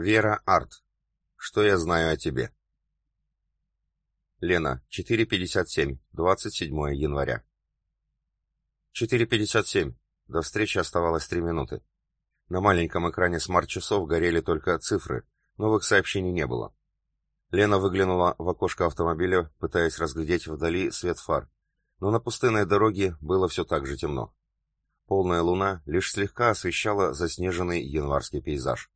Вера Арт. Что я знаю о тебе? Лена, 4.57, 27 января. 4.57. До встречи оставалось 3 минуты. На маленьком экране смарт-часов горели только цифры, новых сообщений не было. Лена выглянула в окошко автомобиля, пытаясь разглядеть вдали свет фар, но на пустынной дороге было все так же темно. Полная луна лишь слегка освещала заснеженный январский пейзаж.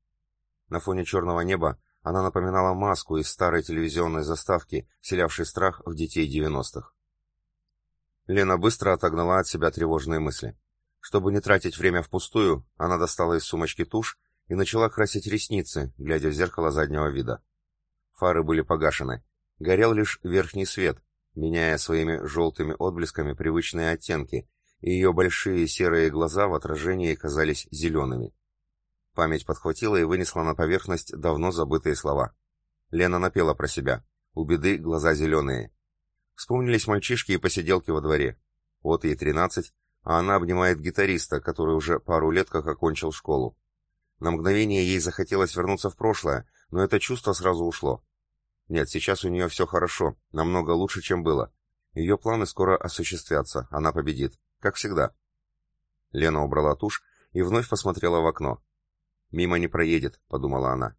На фоне черного неба она напоминала маску из старой телевизионной заставки, вселявшей страх в детей 90-х. Лена быстро отогнала от себя тревожные мысли. Чтобы не тратить время впустую, она достала из сумочки тушь и начала красить ресницы, глядя в зеркало заднего вида. Фары были погашены. Горел лишь верхний свет, меняя своими желтыми отблесками привычные оттенки, и ее большие серые глаза в отражении казались зелеными. Память подхватила и вынесла на поверхность давно забытые слова. Лена напела про себя. У беды глаза зеленые. Вспомнились мальчишки и посиделки во дворе. Вот ей тринадцать, а она обнимает гитариста, который уже пару лет как окончил школу. На мгновение ей захотелось вернуться в прошлое, но это чувство сразу ушло. Нет, сейчас у нее все хорошо, намного лучше, чем было. Ее планы скоро осуществятся, она победит. Как всегда. Лена убрала тушь и вновь посмотрела в окно. «Мимо не проедет», — подумала она.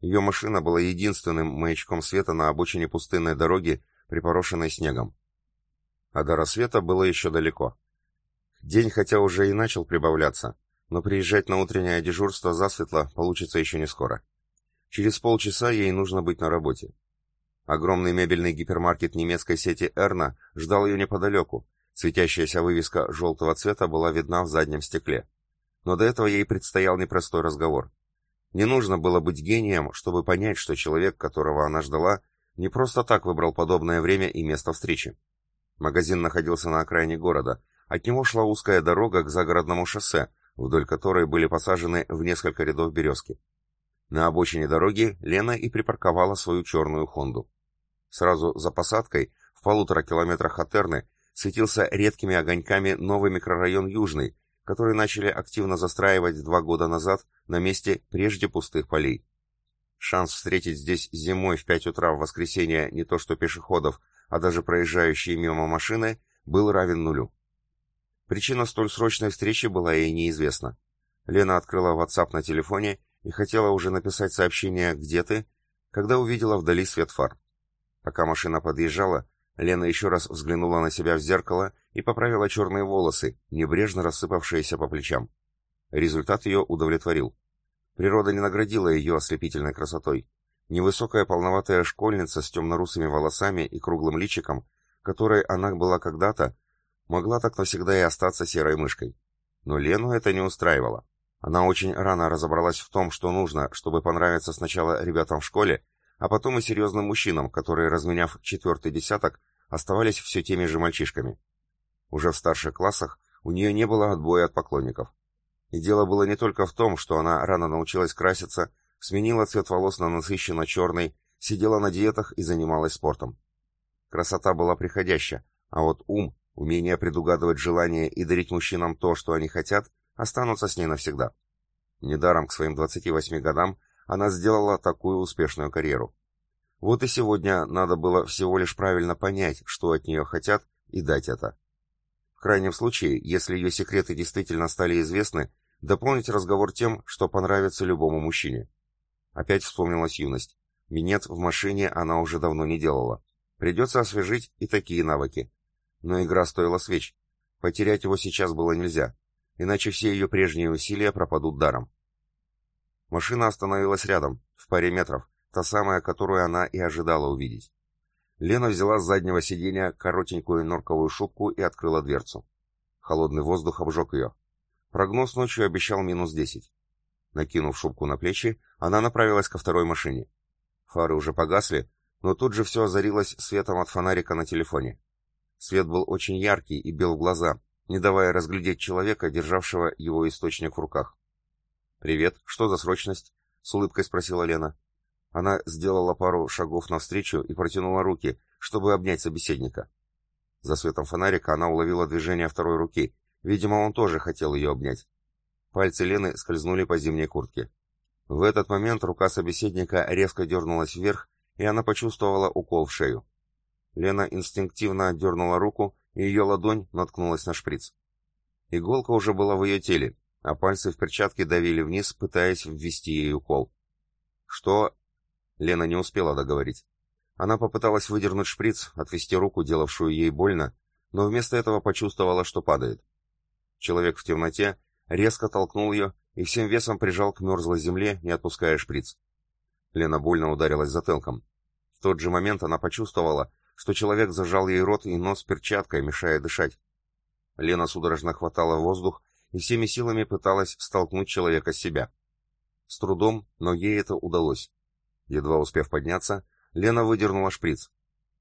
Ее машина была единственным маячком света на обочине пустынной дороги, припорошенной снегом. А до рассвета было еще далеко. День хотя уже и начал прибавляться, но приезжать на утреннее дежурство засветло получится еще не скоро. Через полчаса ей нужно быть на работе. Огромный мебельный гипермаркет немецкой сети «Эрна» ждал ее неподалеку, Светящаяся вывеска желтого цвета была видна в заднем стекле. Но до этого ей предстоял непростой разговор. Не нужно было быть гением, чтобы понять, что человек, которого она ждала, не просто так выбрал подобное время и место встречи. Магазин находился на окраине города. От него шла узкая дорога к загородному шоссе, вдоль которой были посажены в несколько рядов березки. На обочине дороги Лена и припарковала свою черную «Хонду». Сразу за посадкой, в полутора километрах от Эрны, светился редкими огоньками новый микрорайон Южный, который начали активно застраивать два года назад на месте прежде пустых полей. Шанс встретить здесь зимой в 5 утра в воскресенье не то что пешеходов, а даже проезжающие мимо машины, был равен нулю. Причина столь срочной встречи была ей неизвестна. Лена открыла WhatsApp на телефоне и хотела уже написать сообщение «Где ты?», когда увидела вдали свет фар. Пока машина подъезжала, Лена еще раз взглянула на себя в зеркало и поправила черные волосы, небрежно рассыпавшиеся по плечам. Результат ее удовлетворил. Природа не наградила ее ослепительной красотой. Невысокая полноватая школьница с темно-русыми волосами и круглым личиком, которой она была когда-то, могла так навсегда и остаться серой мышкой. Но Лену это не устраивало. Она очень рано разобралась в том, что нужно, чтобы понравиться сначала ребятам в школе, а потом и серьезным мужчинам, которые, разменяв четвертый десяток, оставались все теми же мальчишками. Уже в старших классах у нее не было отбоя от поклонников. И дело было не только в том, что она рано научилась краситься, сменила цвет волос на насыщенно черный, сидела на диетах и занималась спортом. Красота была приходящая, а вот ум, умение предугадывать желания и дарить мужчинам то, что они хотят, останутся с ней навсегда. Недаром к своим 28 годам она сделала такую успешную карьеру. Вот и сегодня надо было всего лишь правильно понять, что от нее хотят, и дать это. Крайнем случае, если ее секреты действительно стали известны, дополнить разговор тем, что понравится любому мужчине. Опять вспомнилась юность. Минет в машине она уже давно не делала. Придется освежить и такие навыки. Но игра стоила свеч. Потерять его сейчас было нельзя, иначе все ее прежние усилия пропадут даром. Машина остановилась рядом, в паре метров, та самая, которую она и ожидала увидеть. Лена взяла с заднего сиденья коротенькую норковую шубку и открыла дверцу. Холодный воздух обжег ее. Прогноз ночью обещал минус десять. Накинув шубку на плечи, она направилась ко второй машине. Фары уже погасли, но тут же все озарилось светом от фонарика на телефоне. Свет был очень яркий и бел в глаза, не давая разглядеть человека, державшего его источник в руках. «Привет, что за срочность?» — с улыбкой спросила Лена. Она сделала пару шагов навстречу и протянула руки, чтобы обнять собеседника. За светом фонарика она уловила движение второй руки. Видимо, он тоже хотел ее обнять. Пальцы Лены скользнули по зимней куртке. В этот момент рука собеседника резко дернулась вверх, и она почувствовала укол в шею. Лена инстинктивно отдернула руку, и ее ладонь наткнулась на шприц. Иголка уже была в ее теле, а пальцы в перчатке давили вниз, пытаясь ввести ей укол. «Что?» Лена не успела договорить. Она попыталась выдернуть шприц, отвести руку, делавшую ей больно, но вместо этого почувствовала, что падает. Человек в темноте резко толкнул ее и всем весом прижал к мерзлой земле, не отпуская шприц. Лена больно ударилась затылком. В тот же момент она почувствовала, что человек зажал ей рот и нос перчаткой, мешая дышать. Лена судорожно хватала воздух и всеми силами пыталась столкнуть человека с себя. С трудом, но ей это удалось. Едва успев подняться, Лена выдернула шприц.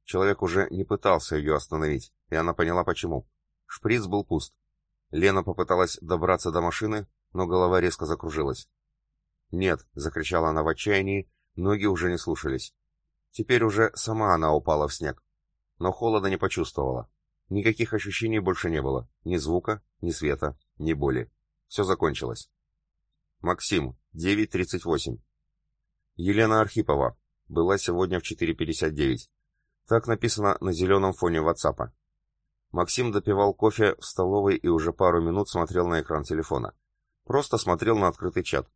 Человек уже не пытался ее остановить, и она поняла почему. Шприц был пуст. Лена попыталась добраться до машины, но голова резко закружилась. «Нет!» — закричала она в отчаянии, ноги уже не слушались. Теперь уже сама она упала в снег. Но холода не почувствовала. Никаких ощущений больше не было. Ни звука, ни света, ни боли. Все закончилось. Максим, 9.38. Елена Архипова. Была сегодня в 4.59. Так написано на зеленом фоне WhatsApp. Максим допивал кофе в столовой и уже пару минут смотрел на экран телефона. Просто смотрел на открытый чат.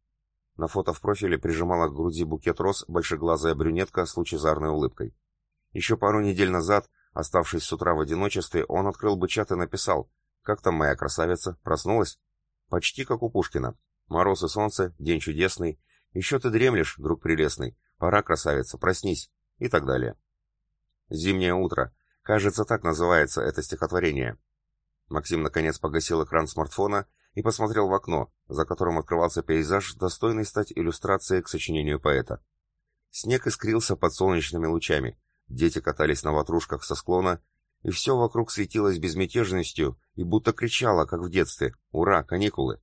На фото в профиле прижимала к груди букет роз большеглазая брюнетка с лучезарной улыбкой. Еще пару недель назад Оставшись с утра в одиночестве, он открыл бы чат и написал «Как там моя красавица? Проснулась?» Почти как у Пушкина. Мороз и солнце, день чудесный. Еще ты дремлешь, друг прелестный. Пора, красавица, проснись. И так далее. Зимнее утро. Кажется, так называется это стихотворение. Максим наконец погасил экран смартфона и посмотрел в окно, за которым открывался пейзаж, достойный стать иллюстрацией к сочинению поэта. Снег искрился под солнечными лучами, Дети катались на ватрушках со склона, и все вокруг светилось безмятежностью и будто кричало, как в детстве «Ура, каникулы!».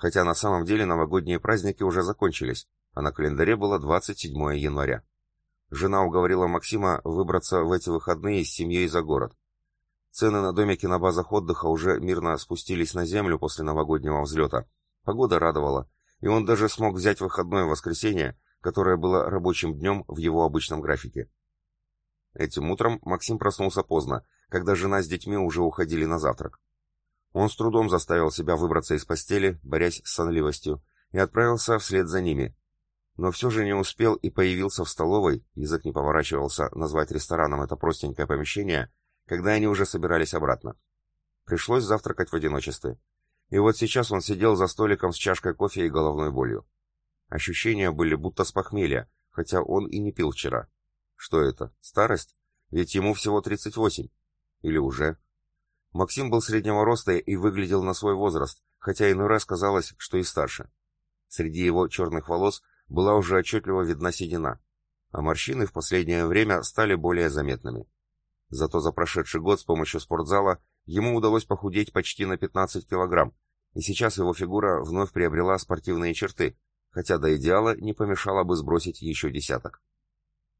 Хотя на самом деле новогодние праздники уже закончились, а на календаре было 27 января. Жена уговорила Максима выбраться в эти выходные с семьей за город. Цены на домики на базах отдыха уже мирно спустились на землю после новогоднего взлета. Погода радовала, и он даже смог взять выходное воскресенье, которое было рабочим днем в его обычном графике. Этим утром Максим проснулся поздно, когда жена с детьми уже уходили на завтрак. Он с трудом заставил себя выбраться из постели, борясь с сонливостью, и отправился вслед за ними. Но все же не успел и появился в столовой, язык не поворачивался назвать рестораном это простенькое помещение, когда они уже собирались обратно. Пришлось завтракать в одиночестве. И вот сейчас он сидел за столиком с чашкой кофе и головной болью. Ощущения были будто с похмелья, хотя он и не пил вчера. Что это? Старость? Ведь ему всего 38. Или уже? Максим был среднего роста и выглядел на свой возраст, хотя иной раз казалось, что и старше. Среди его черных волос была уже отчетливо видна седина, а морщины в последнее время стали более заметными. Зато за прошедший год с помощью спортзала ему удалось похудеть почти на 15 килограмм, и сейчас его фигура вновь приобрела спортивные черты, хотя до идеала не помешало бы сбросить еще десяток.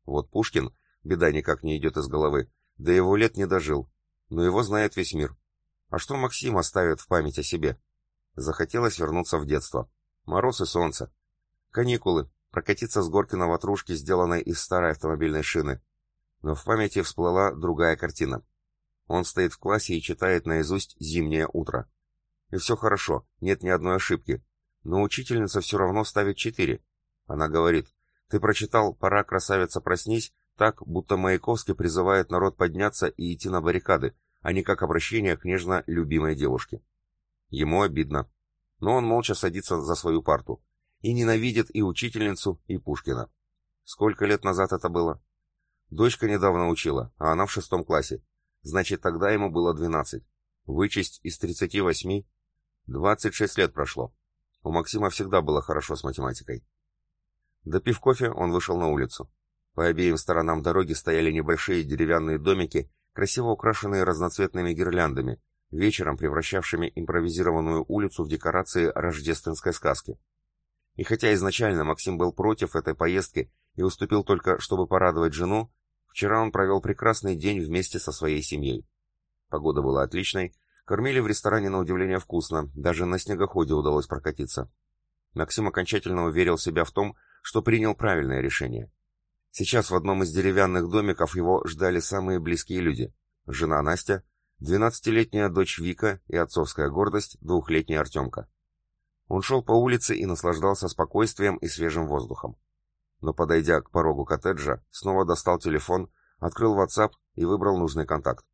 Вот Пушкин, беда никак не идет из головы, до его лет не дожил, но его знает весь мир. А что Максим оставит в память о себе? Захотелось вернуться в детство. Мороз и солнце. Каникулы, прокатиться с горки на ватрушке, сделанной из старой автомобильной шины. Но в памяти всплыла другая картина. Он стоит в классе и читает наизусть «Зимнее утро». И все хорошо, нет ни одной ошибки. Но учительница все равно ставит четыре. Она говорит, ты прочитал «Пора, красавица, проснись» так, будто Маяковский призывает народ подняться и идти на баррикады, а не как обращение к нежно любимой девушке. Ему обидно. Но он молча садится за свою парту. И ненавидит и учительницу, и Пушкина. Сколько лет назад это было? Дочка недавно учила, а она в шестом классе. Значит, тогда ему было 12. Вычесть из 38. 26 лет прошло. У Максима всегда было хорошо с математикой. Допив кофе, он вышел на улицу. По обеим сторонам дороги стояли небольшие деревянные домики, красиво украшенные разноцветными гирляндами, вечером превращавшими импровизированную улицу в декорации рождественской сказки. И хотя изначально Максим был против этой поездки и уступил только, чтобы порадовать жену, вчера он провел прекрасный день вместе со своей семьей. Погода была отличной, кормили в ресторане на удивление вкусно, даже на снегоходе удалось прокатиться. Максим окончательно уверил себя в том, что принял правильное решение. Сейчас в одном из деревянных домиков его ждали самые близкие люди. Жена Настя, двенадцатилетняя дочь Вика и отцовская гордость, двухлетний Артемка. Он шел по улице и наслаждался спокойствием и свежим воздухом. Но, подойдя к порогу коттеджа, снова достал телефон, открыл WhatsApp и выбрал нужный контакт.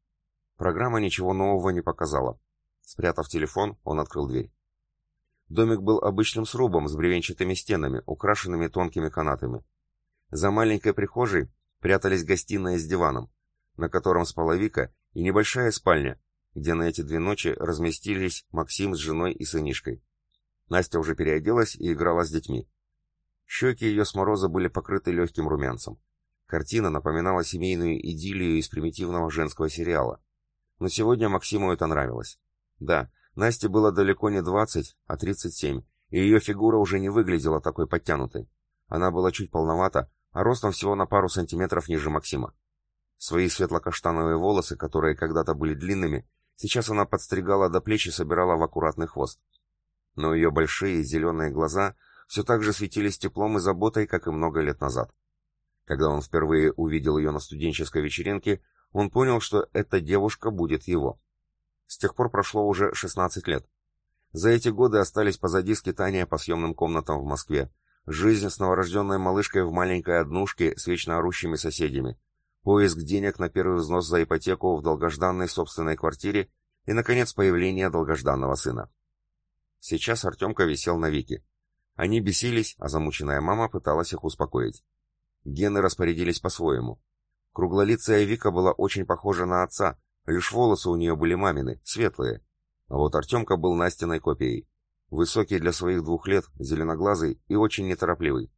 Программа ничего нового не показала. Спрятав телефон, он открыл дверь. Домик был обычным срубом с бревенчатыми стенами, украшенными тонкими канатами. За маленькой прихожей прятались гостиная с диваном, на котором спала Вика, и небольшая спальня, где на эти две ночи разместились Максим с женой и сынишкой. Настя уже переоделась и играла с детьми. Щеки ее с мороза были покрыты легким румянцем. Картина напоминала семейную идиллию из примитивного женского сериала. Но сегодня Максиму это нравилось. Да, Насте было далеко не 20, а 37, и ее фигура уже не выглядела такой подтянутой. Она была чуть полновата, а ростом всего на пару сантиметров ниже Максима. Свои светло-каштановые волосы, которые когда-то были длинными, сейчас она подстригала до плеч и собирала в аккуратный хвост. Но ее большие зеленые глаза все так же светились теплом и заботой, как и много лет назад. Когда он впервые увидел ее на студенческой вечеринке, он понял, что эта девушка будет его. С тех пор прошло уже 16 лет. За эти годы остались позади скитания по съемным комнатам в Москве, жизнь с новорожденной малышкой в маленькой однушке с вечно орущими соседями, поиск денег на первый взнос за ипотеку в долгожданной собственной квартире и, наконец, появление долгожданного сына. Сейчас Артемка висел на Вике. Они бесились, а замученная мама пыталась их успокоить. Гены распорядились по-своему. Круглолицая Вика была очень похожа на отца, Лишь волосы у нее были мамины, светлые. А вот Артемка был Настиной копией. Высокий для своих двух лет, зеленоглазый и очень неторопливый.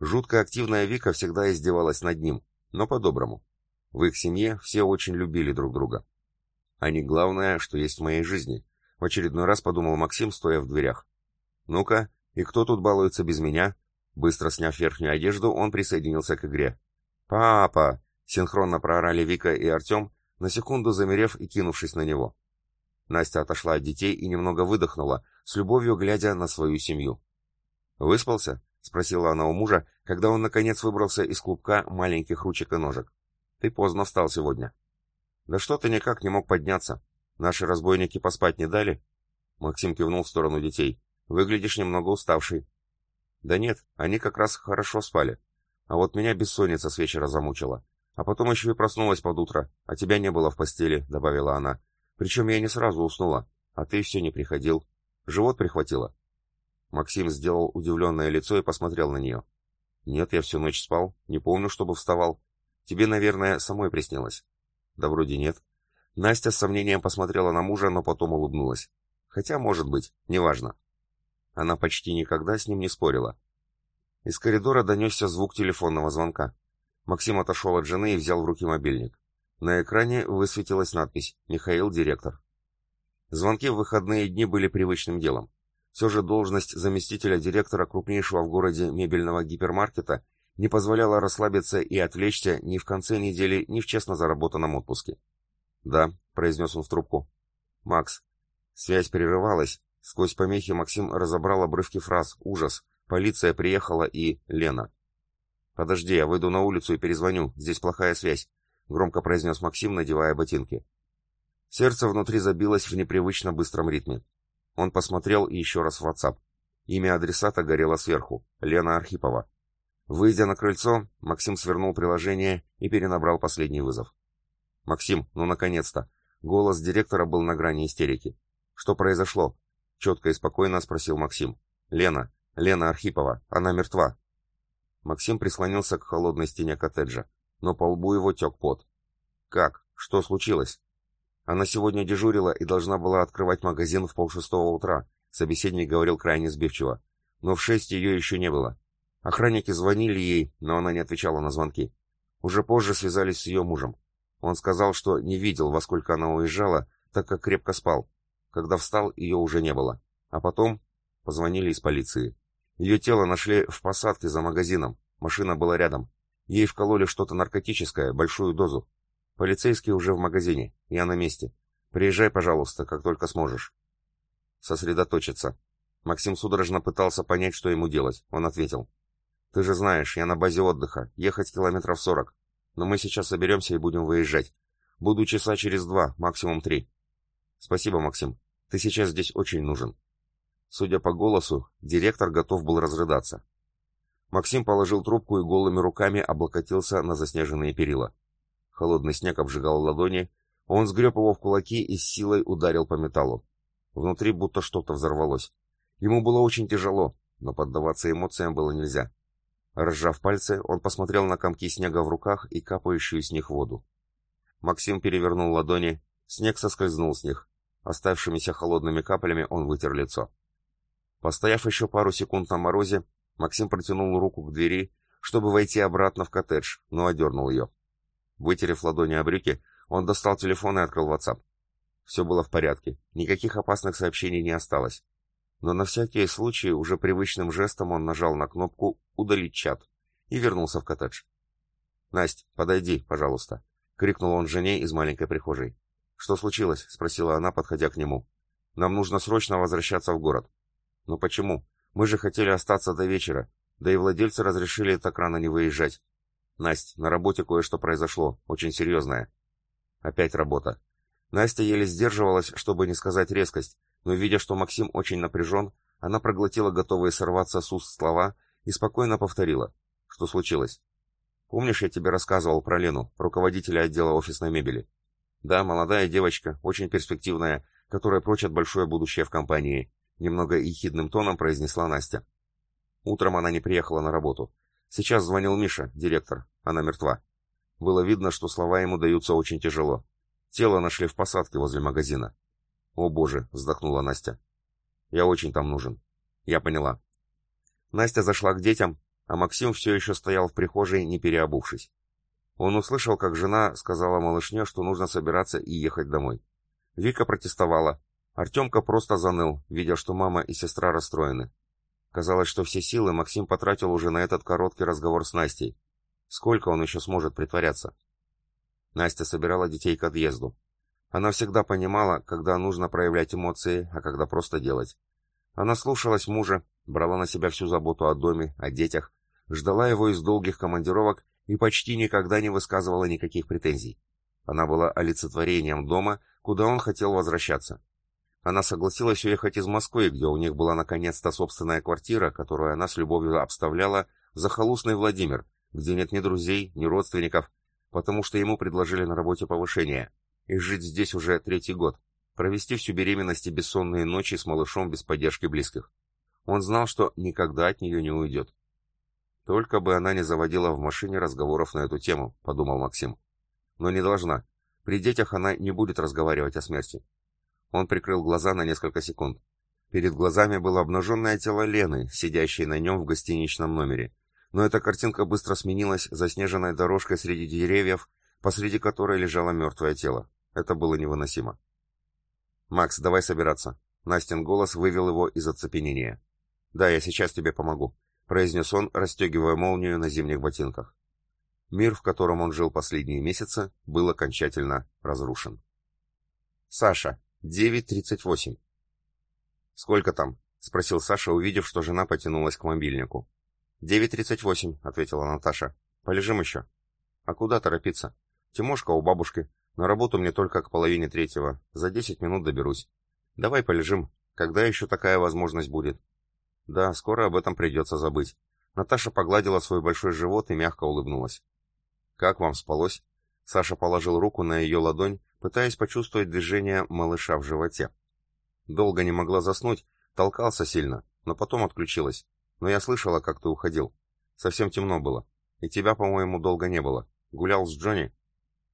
Жутко активная Вика всегда издевалась над ним, но по-доброму. В их семье все очень любили друг друга. Они главное, что есть в моей жизни. В очередной раз подумал Максим, стоя в дверях. Ну-ка, и кто тут балуется без меня? Быстро сняв верхнюю одежду, он присоединился к игре. «Папа!» — синхронно проорали Вика и Артем, на секунду замерев и кинувшись на него. Настя отошла от детей и немного выдохнула, с любовью глядя на свою семью. «Выспался?» — спросила она у мужа, когда он наконец выбрался из клубка маленьких ручек и ножек. «Ты поздно встал сегодня». «Да что ты никак не мог подняться? Наши разбойники поспать не дали?» Максим кивнул в сторону детей. «Выглядишь немного уставший». «Да нет, они как раз хорошо спали. А вот меня бессонница с вечера замучила. А потом еще и проснулась под утро, а тебя не было в постели», — добавила она. «Причем я не сразу уснула, а ты все не приходил. Живот прихватило». Максим сделал удивленное лицо и посмотрел на нее. «Нет, я всю ночь спал, не помню, чтобы вставал. Тебе, наверное, самой приснилось». «Да вроде нет». Настя с сомнением посмотрела на мужа, но потом улыбнулась. «Хотя, может быть, неважно». Она почти никогда с ним не спорила. Из коридора донесся звук телефонного звонка. Максим отошел от жены и взял в руки мобильник. На экране высветилась надпись «Михаил, директор». Звонки в выходные дни были привычным делом. Все же должность заместителя директора крупнейшего в городе мебельного гипермаркета не позволяла расслабиться и отвлечься ни в конце недели, ни в честно заработанном отпуске. «Да», — произнес он в трубку. «Макс». Связь прерывалась. Сквозь помехи Максим разобрал обрывки фраз «Ужас», «Полиция приехала» и «Лена». «Подожди, я выйду на улицу и перезвоню, здесь плохая связь», — громко произнес Максим, надевая ботинки. Сердце внутри забилось в непривычно быстром ритме. Он посмотрел еще раз в WhatsApp. Имя адресата горело сверху — Лена Архипова. Выйдя на крыльцо, Максим свернул приложение и перенабрал последний вызов. «Максим, ну наконец-то!» Голос директора был на грани истерики. «Что произошло?» — четко и спокойно спросил Максим. «Лена, Лена Архипова, она мертва. Максим прислонился к холодной стене коттеджа, но по лбу его тек пот. «Как? Что случилось?» «Она сегодня дежурила и должна была открывать магазин в полшестого утра», собеседник говорил крайне сбивчиво. «Но в шесть ее еще не было. Охранники звонили ей, но она не отвечала на звонки. Уже позже связались с ее мужем. Он сказал, что не видел, во сколько она уезжала, так как крепко спал. Когда встал, ее уже не было. А потом позвонили из полиции. Ее тело нашли в посадке за магазином. Машина была рядом. Ей вкололи что-то наркотическое, большую дозу. Полицейский уже в магазине. Я на месте. Приезжай, пожалуйста, как только сможешь. Сосредоточиться. Максим судорожно пытался понять, что ему делать. Он ответил. «Ты же знаешь, я на базе отдыха. Ехать километров сорок. Но мы сейчас соберемся и будем выезжать. Буду часа через два, максимум три». «Спасибо, Максим. Ты сейчас здесь очень нужен». Судя по голосу, директор готов был разрыдаться. Максим положил трубку и голыми руками облокотился на заснеженные перила. Холодный снег обжигал ладони, он сгреб его в кулаки и с силой ударил по металлу. Внутри будто что-то взорвалось. Ему было очень тяжело, но поддаваться эмоциям было нельзя. Разжав пальцы, он посмотрел на комки снега в руках и капающую с них воду. Максим перевернул ладони, снег соскользнул с них. Оставшимися холодными каплями он вытер лицо. Постояв еще пару секунд на морозе, Максим протянул руку к двери, чтобы войти обратно в коттедж, но одернул ее. Вытерев ладони о брюки, он достал телефон и открыл WhatsApp. Все было в порядке, никаких опасных сообщений не осталось. Но на всякий случай уже привычным жестом он нажал на кнопку «Удалить чат» и вернулся в коттедж. «Насть, подойди, пожалуйста», — крикнул он жене из маленькой прихожей. «Что случилось?» — спросила она, подходя к нему. «Нам нужно срочно возвращаться в город». «Но почему? Мы же хотели остаться до вечера, да и владельцы разрешили так рано не выезжать. Насть, на работе кое-что произошло, очень серьезное». Опять работа. Настя еле сдерживалась, чтобы не сказать резкость, но видя, что Максим очень напряжен, она проглотила готовые сорваться с уст слова и спокойно повторила. Что случилось? Помнишь, я тебе рассказывал про Лену, руководителя отдела офисной мебели? Да, молодая девочка, очень перспективная, которая прочит большое будущее в компании, немного ехидным тоном произнесла Настя. Утром она не приехала на работу. Сейчас звонил Миша, директор. Она мертва. Было видно, что слова ему даются очень тяжело. Тело нашли в посадке возле магазина. «О боже!» — вздохнула Настя. «Я очень там нужен». «Я поняла». Настя зашла к детям, а Максим все еще стоял в прихожей, не переобувшись. Он услышал, как жена сказала малышне, что нужно собираться и ехать домой. Вика протестовала. Артемка просто заныл, видя, что мама и сестра расстроены. Казалось, что все силы Максим потратил уже на этот короткий разговор с Настей. Сколько он еще сможет притворяться? Настя собирала детей к отъезду. Она всегда понимала, когда нужно проявлять эмоции, а когда просто делать. Она слушалась мужа, брала на себя всю заботу о доме, о детях, ждала его из долгих командировок и почти никогда не высказывала никаких претензий. Она была олицетворением дома, куда он хотел возвращаться. Она согласилась уехать из Москвы, где у них была наконец-то собственная квартира, которую она с любовью обставляла, в захолустный Владимир, где нет ни друзей, ни родственников, потому что ему предложили на работе повышение, и жить здесь уже третий год, провести всю беременность и бессонные ночи с малышом без поддержки близких. Он знал, что никогда от нее не уйдет. Только бы она не заводила в машине разговоров на эту тему, подумал Максим. Но не должна. При детях она не будет разговаривать о смерти. Он прикрыл глаза на несколько секунд. Перед глазами было обнаженное тело Лены, сидящей на нем в гостиничном номере но эта картинка быстро сменилась заснеженной дорожкой среди деревьев, посреди которой лежало мертвое тело. Это было невыносимо. «Макс, давай собираться». Настин голос вывел его из оцепенения. «Да, я сейчас тебе помогу», — произнес он, расстегивая молнию на зимних ботинках. Мир, в котором он жил последние месяцы, был окончательно разрушен. «Саша, 9.38». «Сколько там?» — спросил Саша, увидев, что жена потянулась к мобильнику. «Девять тридцать восемь», — ответила Наташа. «Полежим еще». «А куда торопиться? Тимошка у бабушки. На работу мне только к половине третьего. За десять минут доберусь. Давай полежим. Когда еще такая возможность будет?» «Да, скоро об этом придется забыть». Наташа погладила свой большой живот и мягко улыбнулась. «Как вам спалось?» Саша положил руку на ее ладонь, пытаясь почувствовать движение малыша в животе. Долго не могла заснуть, толкался сильно, но потом отключилась. Но я слышала, как ты уходил. Совсем темно было. И тебя, по-моему, долго не было. Гулял с Джонни?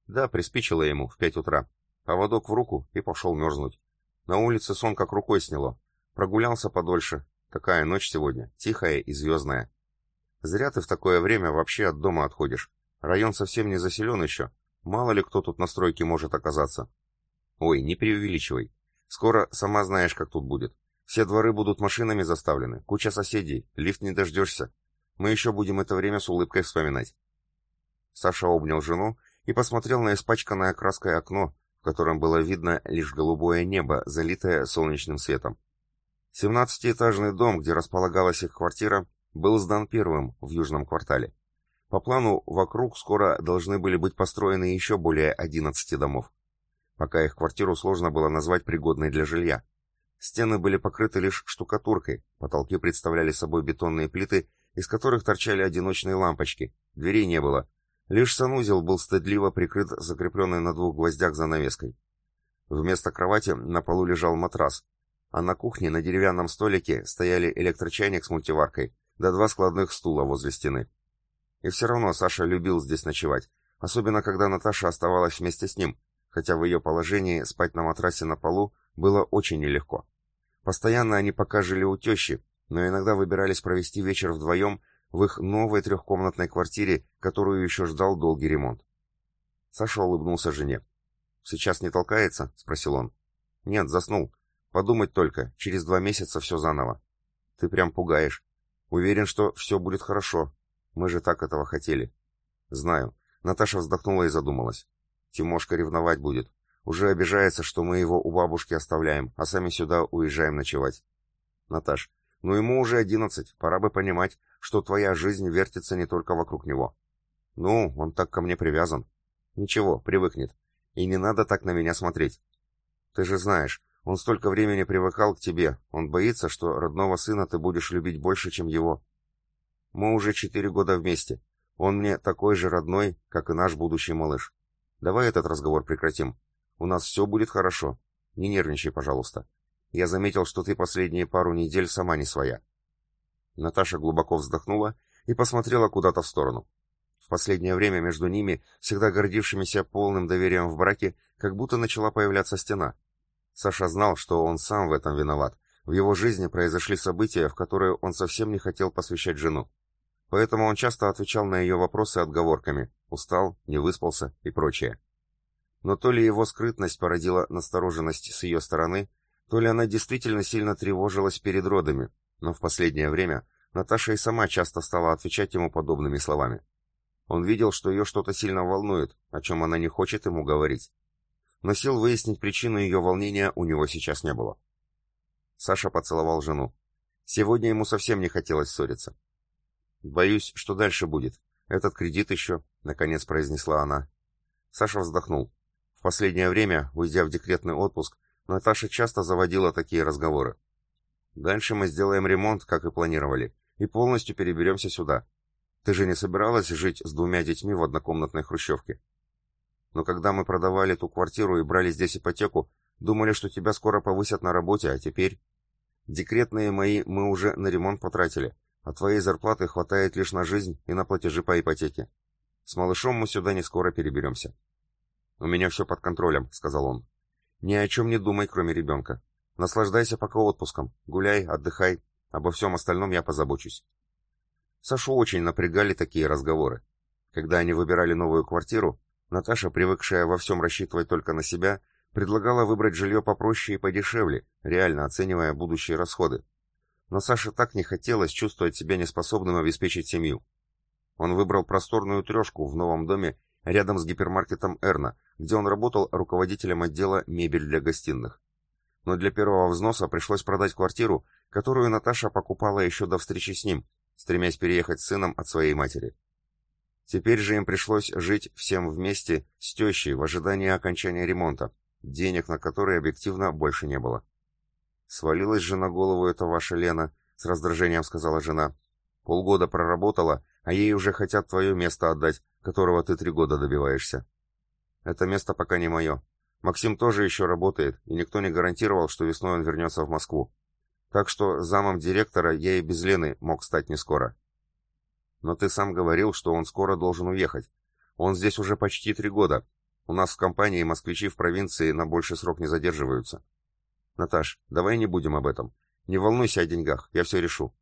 Да, приспичило ему в пять утра. Поводок в руку и пошел мерзнуть. На улице сон как рукой сняло. Прогулялся подольше. Такая ночь сегодня, тихая и звездная. Зря ты в такое время вообще от дома отходишь. Район совсем не заселен еще. Мало ли кто тут на стройке может оказаться. Ой, не преувеличивай. Скоро сама знаешь, как тут будет. Все дворы будут машинами заставлены, куча соседей, лифт не дождешься. Мы еще будем это время с улыбкой вспоминать. Саша обнял жену и посмотрел на испачканное краской окно, в котором было видно лишь голубое небо, залитое солнечным светом. Семнадцатиэтажный дом, где располагалась их квартира, был сдан первым в южном квартале. По плану, вокруг скоро должны были быть построены еще более 11 домов. Пока их квартиру сложно было назвать пригодной для жилья. Стены были покрыты лишь штукатуркой, потолки представляли собой бетонные плиты, из которых торчали одиночные лампочки, дверей не было. Лишь санузел был стыдливо прикрыт закрепленной на двух гвоздях занавеской. Вместо кровати на полу лежал матрас, а на кухне на деревянном столике стояли электрочайник с мультиваркой, да два складных стула возле стены. И все равно Саша любил здесь ночевать, особенно когда Наташа оставалась вместе с ним, хотя в ее положении спать на матрасе на полу было очень нелегко. Постоянно они пока жили у тещи, но иногда выбирались провести вечер вдвоем в их новой трехкомнатной квартире, которую еще ждал долгий ремонт. Саша улыбнулся жене. «Сейчас не толкается?» — спросил он. «Нет, заснул. Подумать только, через два месяца все заново. Ты прям пугаешь. Уверен, что все будет хорошо. Мы же так этого хотели». «Знаю». Наташа вздохнула и задумалась. «Тимошка ревновать будет. Уже обижается, что мы его у бабушки оставляем, а сами сюда уезжаем ночевать». «Наташ, ну ему уже одиннадцать, пора бы понимать, что твоя жизнь вертится не только вокруг него». «Ну, он так ко мне привязан». «Ничего, привыкнет. И не надо так на меня смотреть. Ты же знаешь, он столько времени привыкал к тебе, он боится, что родного сына ты будешь любить больше, чем его. Мы уже четыре года вместе. Он мне такой же родной, как и наш будущий малыш. Давай этот разговор прекратим. У нас все будет хорошо. Не нервничай, пожалуйста. Я заметил, что ты последние пару недель сама не своя. Наташа глубоко вздохнула и посмотрела куда-то в сторону. В последнее время между ними, всегда гордившимися полным доверием в браке, как будто начала появляться стена. Саша знал, что он сам в этом виноват. В его жизни произошли события, в которые он совсем не хотел посвящать жену. Поэтому он часто отвечал на ее вопросы отговорками «устал», «не выспался» и прочее. Но то ли его скрытность породила настороженность с ее стороны, то ли она действительно сильно тревожилась перед родами, но в последнее время Наташа и сама часто стала отвечать ему подобными словами. Он видел, что ее что-то сильно волнует, о чем она не хочет ему говорить. Но сил выяснить причину ее волнения у него сейчас не было. Саша поцеловал жену. Сегодня ему совсем не хотелось ссориться. «Боюсь, что дальше будет. Этот кредит еще», — наконец произнесла она. Саша вздохнул. В последнее время, уйдя в декретный отпуск, Наташа часто заводила такие разговоры. «Дальше мы сделаем ремонт, как и планировали, и полностью переберемся сюда. Ты же не собиралась жить с двумя детьми в однокомнатной хрущевке? Но когда мы продавали ту квартиру и брали здесь ипотеку, думали, что тебя скоро повысят на работе, а теперь... Декретные мои мы уже на ремонт потратили, а твоей зарплаты хватает лишь на жизнь и на платежи по ипотеке. С малышом мы сюда не скоро переберемся. «У меня все под контролем», — сказал он. «Ни о чем не думай, кроме ребенка. Наслаждайся пока отпуском, гуляй, отдыхай, обо всем остальном я позабочусь». Сашу очень напрягали такие разговоры. Когда они выбирали новую квартиру, Наташа, привыкшая во всем рассчитывать только на себя, предлагала выбрать жилье попроще и подешевле, реально оценивая будущие расходы. Но Саше так не хотелось чувствовать себя неспособным обеспечить семью. Он выбрал просторную трешку в новом доме рядом с гипермаркетом «Эрна», где он работал руководителем отдела «Мебель для гостиных». Но для первого взноса пришлось продать квартиру, которую Наташа покупала еще до встречи с ним, стремясь переехать с сыном от своей матери. Теперь же им пришлось жить всем вместе с тещей в ожидании окончания ремонта, денег на которые объективно больше не было. «Свалилась же на голову эта ваша Лена», — с раздражением сказала жена. «Полгода проработала, а ей уже хотят твое место отдать, которого ты три года добиваешься». «Это место пока не мое. Максим тоже еще работает, и никто не гарантировал, что весной он вернется в Москву. Так что замом директора я и без Лены мог стать не скоро. Но ты сам говорил, что он скоро должен уехать. Он здесь уже почти три года. У нас в компании москвичи в провинции на больший срок не задерживаются. Наташ, давай не будем об этом. Не волнуйся о деньгах, я все решу.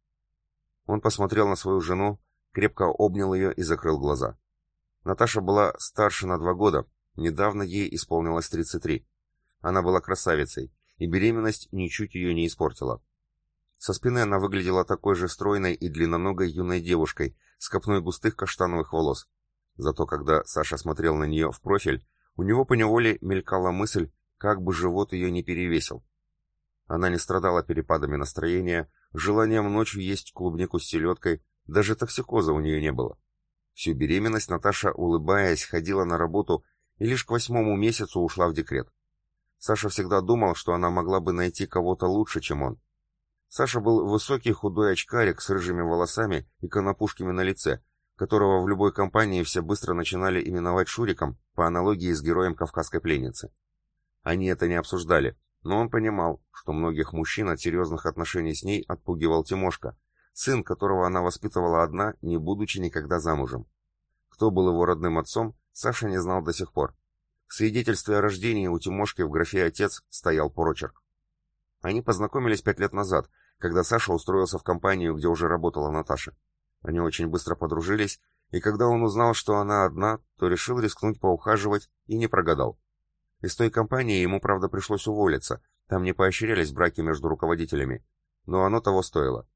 Он посмотрел на свою жену, крепко обнял ее и закрыл глаза. Наташа была старше на два года, недавно ей исполнилось 33. Она была красавицей, и беременность ничуть ее не испортила. Со спины она выглядела такой же стройной и длинноногой юной девушкой, с копной густых каштановых волос. Зато когда Саша смотрел на нее в профиль, у него поневоле мелькала мысль, как бы живот ее не перевесил. Она не страдала перепадами настроения, желанием ночью есть клубнику с селедкой, даже токсикоза у нее не было. Всю беременность Наташа, улыбаясь, ходила на работу и лишь к восьмому месяцу ушла в декрет. Саша всегда думал, что она могла бы найти кого-то лучше, чем он. Саша был высокий худой очкарик с рыжими волосами и конопушками на лице, которого в любой компании все быстро начинали именовать Шуриком по аналогии с героем кавказской пленницы. Они это не обсуждали, но он понимал, что многих мужчин от серьезных отношений с ней отпугивал Тимошка, сын которого она воспитывала одна, не будучи никогда замужем. Кто был его родным отцом, Саша не знал до сих пор. В свидетельстве о рождении у Тимошки в графе «отец» стоял прочерк. Они познакомились пять лет назад, когда Саша устроился в компанию, где уже работала Наташа. Они очень быстро подружились, и когда он узнал, что она одна, то решил рискнуть поухаживать и не прогадал. Из той компании ему, правда, пришлось уволиться, там не поощрялись браки между руководителями, но оно того стоило.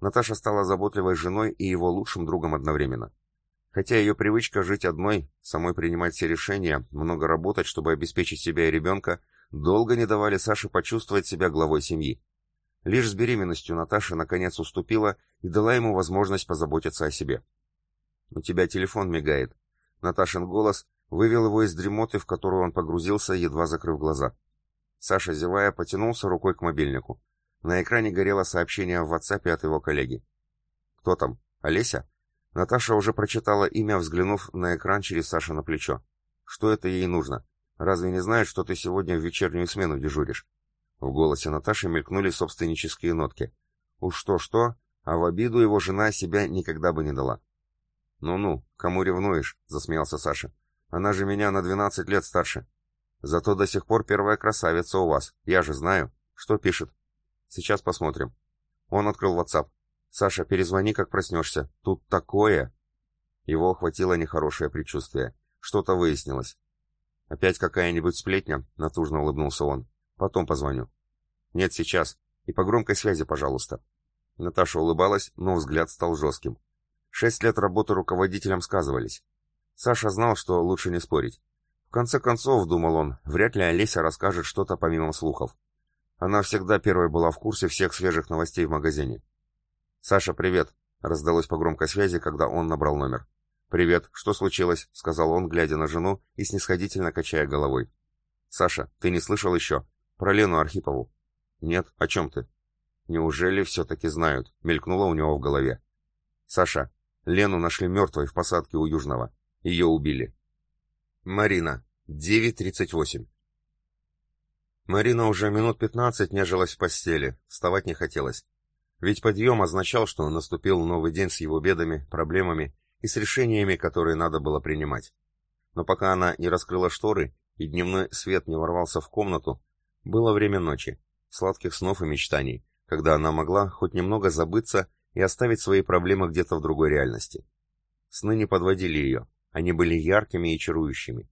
Наташа стала заботливой женой и его лучшим другом одновременно. Хотя ее привычка жить одной, самой принимать все решения, много работать, чтобы обеспечить себя и ребенка, долго не давали Саше почувствовать себя главой семьи. Лишь с беременностью Наташа наконец уступила и дала ему возможность позаботиться о себе. «У тебя телефон мигает». Наташин голос вывел его из дремоты, в которую он погрузился, едва закрыв глаза. Саша, зевая, потянулся рукой к мобильнику. На экране горело сообщение в WhatsApp от его коллеги. «Кто там? Олеся?» Наташа уже прочитала имя, взглянув на экран через Саша на плечо. «Что это ей нужно? Разве не знает, что ты сегодня в вечернюю смену дежуришь?» В голосе Наташи мелькнули собственнические нотки. Уж что-что, а в обиду его жена себя никогда бы не дала. «Ну-ну, кому ревнуешь?» — засмеялся Саша. Она же меня на 12 лет старше. Зато до сих пор первая красавица у вас. Я же знаю. Что пишет? Сейчас посмотрим. Он открыл WhatsApp. Саша, перезвони, как проснешься. Тут такое. Его охватило нехорошее предчувствие. Что-то выяснилось. Опять какая-нибудь сплетня? Натужно улыбнулся он. Потом позвоню. Нет, сейчас. И по громкой связи, пожалуйста. Наташа улыбалась, но взгляд стал жестким. Шесть лет работы руководителем сказывались. Саша знал, что лучше не спорить. В конце концов, думал он, вряд ли Олеся расскажет что-то помимо слухов. Она всегда первой была в курсе всех свежих новостей в магазине. «Саша, привет!» — раздалось по громкой связи, когда он набрал номер. «Привет, что случилось?» — сказал он, глядя на жену и снисходительно качая головой. «Саша, ты не слышал еще? Про Лену Архипову?» «Нет, о чем ты?» «Неужели все-таки знают?» — мелькнуло у него в голове. «Саша, Лену нашли мертвой в посадке у Южного. Ее убили. Марина. 9.38. Марина уже минут 15 нежилась в постели, вставать не хотелось. Ведь подъем означал, что наступил новый день с его бедами, проблемами и с решениями, которые надо было принимать. Но пока она не раскрыла шторы и дневной свет не ворвался в комнату, было время ночи, сладких снов и мечтаний, когда она могла хоть немного забыться и оставить свои проблемы где-то в другой реальности. Сны не подводили ее, они были яркими и чарующими.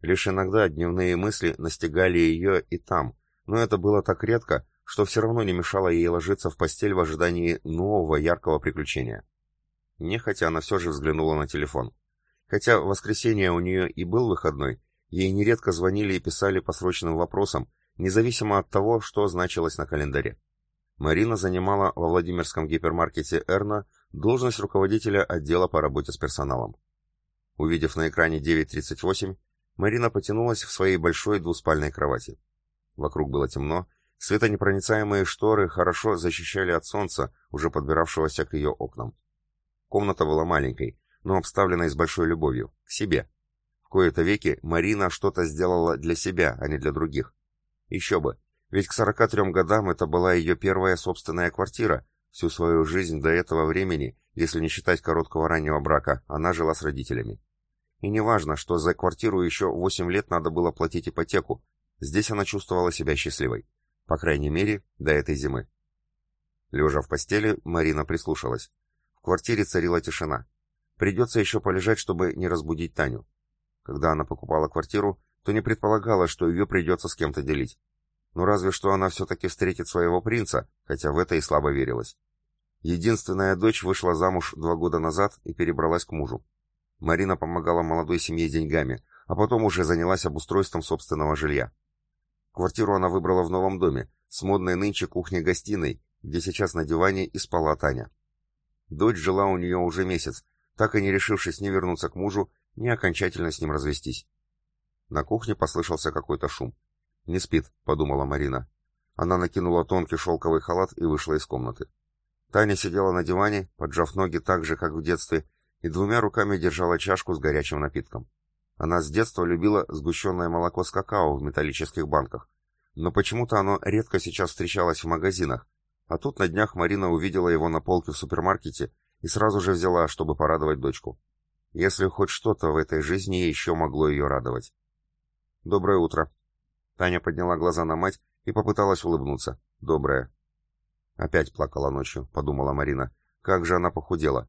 Лишь иногда дневные мысли настигали ее и там, но это было так редко, что все равно не мешало ей ложиться в постель в ожидании нового яркого приключения. Нехотя она все же взглянула на телефон. Хотя в воскресенье у нее и был выходной, ей нередко звонили и писали по срочным вопросам, независимо от того, что значилось на календаре. Марина занимала во Владимирском гипермаркете «Эрна» должность руководителя отдела по работе с персоналом. Увидев на экране 9.38, Марина потянулась в своей большой двуспальной кровати. Вокруг было темно, светонепроницаемые шторы хорошо защищали от солнца, уже подбиравшегося к ее окнам. Комната была маленькой, но обставленной с большой любовью, к себе. В кои-то веки Марина что-то сделала для себя, а не для других. Еще бы, ведь к 43 годам это была ее первая собственная квартира, всю свою жизнь до этого времени если не считать короткого раннего брака, она жила с родителями. И неважно, что за квартиру еще 8 лет надо было платить ипотеку, здесь она чувствовала себя счастливой. По крайней мере, до этой зимы. Лежа в постели, Марина прислушалась. В квартире царила тишина. Придется еще полежать, чтобы не разбудить Таню. Когда она покупала квартиру, то не предполагала, что ее придется с кем-то делить. Но разве что она все-таки встретит своего принца, хотя в это и слабо верилось. Единственная дочь вышла замуж два года назад и перебралась к мужу. Марина помогала молодой семье деньгами, а потом уже занялась обустройством собственного жилья. Квартиру она выбрала в новом доме, с модной нынче кухней-гостиной, где сейчас на диване и спала Таня. Дочь жила у нее уже месяц, так и не решившись ни вернуться к мужу, ни окончательно с ним развестись. На кухне послышался какой-то шум. «Не спит», — подумала Марина. Она накинула тонкий шелковый халат и вышла из комнаты. Таня сидела на диване, поджав ноги так же, как в детстве, и двумя руками держала чашку с горячим напитком. Она с детства любила сгущенное молоко с какао в металлических банках, но почему-то оно редко сейчас встречалось в магазинах, а тут на днях Марина увидела его на полке в супермаркете и сразу же взяла, чтобы порадовать дочку. Если хоть что-то в этой жизни еще могло ее радовать. «Доброе утро». Таня подняла глаза на мать и попыталась улыбнуться. «Доброе». Опять плакала ночью, подумала Марина. Как же она похудела.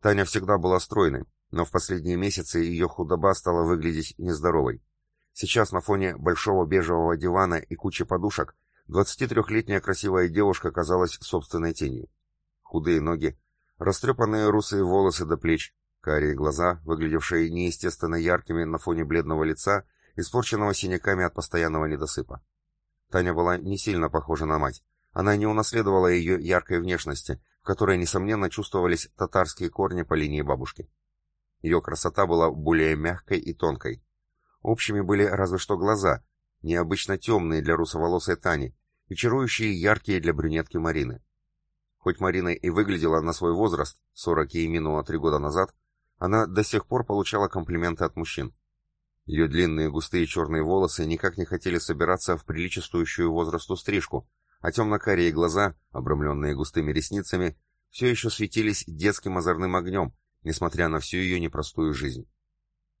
Таня всегда была стройной, но в последние месяцы ее худоба стала выглядеть нездоровой. Сейчас на фоне большого бежевого дивана и кучи подушек 23-летняя красивая девушка казалась собственной тенью. Худые ноги, растрепанные русые волосы до плеч, карие глаза, выглядевшие неестественно яркими на фоне бледного лица, испорченного синяками от постоянного недосыпа. Таня была не сильно похожа на мать. Она не унаследовала ее яркой внешности, которой, несомненно, чувствовались татарские корни по линии бабушки. Ее красота была более мягкой и тонкой. Общими были разве что глаза, необычно темные для русоволосой Тани и чарующие яркие для брюнетки Марины. Хоть Марина и выглядела на свой возраст, 40 ей минуло три года назад, она до сих пор получала комплименты от мужчин. Ее длинные густые черные волосы никак не хотели собираться в приличествующую возрасту стрижку, а темно-карие глаза, обрамленные густыми ресницами, все еще светились детским озорным огнем, несмотря на всю ее непростую жизнь.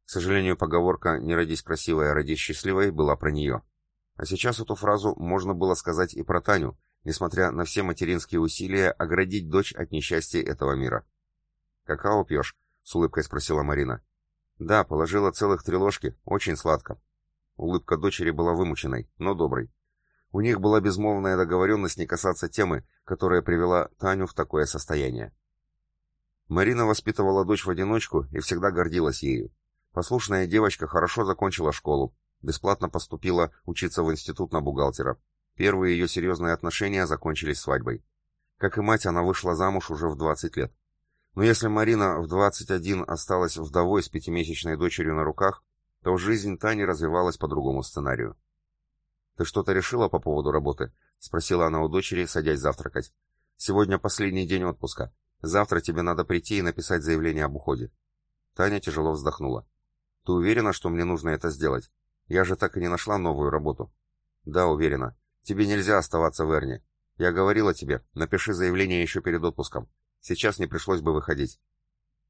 К сожалению, поговорка «не родись красивой, а родись счастливой» была про нее. А сейчас эту фразу можно было сказать и про Таню, несмотря на все материнские усилия оградить дочь от несчастья этого мира. «Какао пьешь?» — с улыбкой спросила Марина. «Да, положила целых три ложки, очень сладко». Улыбка дочери была вымученной, но доброй. У них была безмолвная договоренность не касаться темы, которая привела Таню в такое состояние. Марина воспитывала дочь в одиночку и всегда гордилась ею. Послушная девочка хорошо закончила школу, бесплатно поступила учиться в институт на бухгалтера. Первые ее серьезные отношения закончились свадьбой. Как и мать, она вышла замуж уже в 20 лет. Но если Марина в 21 осталась вдовой с пятимесячной дочерью на руках, то жизнь Тани развивалась по другому сценарию. «Ты что-то решила по поводу работы?» — спросила она у дочери, садясь завтракать. «Сегодня последний день отпуска. Завтра тебе надо прийти и написать заявление об уходе». Таня тяжело вздохнула. «Ты уверена, что мне нужно это сделать? Я же так и не нашла новую работу». «Да, уверена. Тебе нельзя оставаться в Эрне. Я говорила тебе, напиши заявление еще перед отпуском. Сейчас не пришлось бы выходить.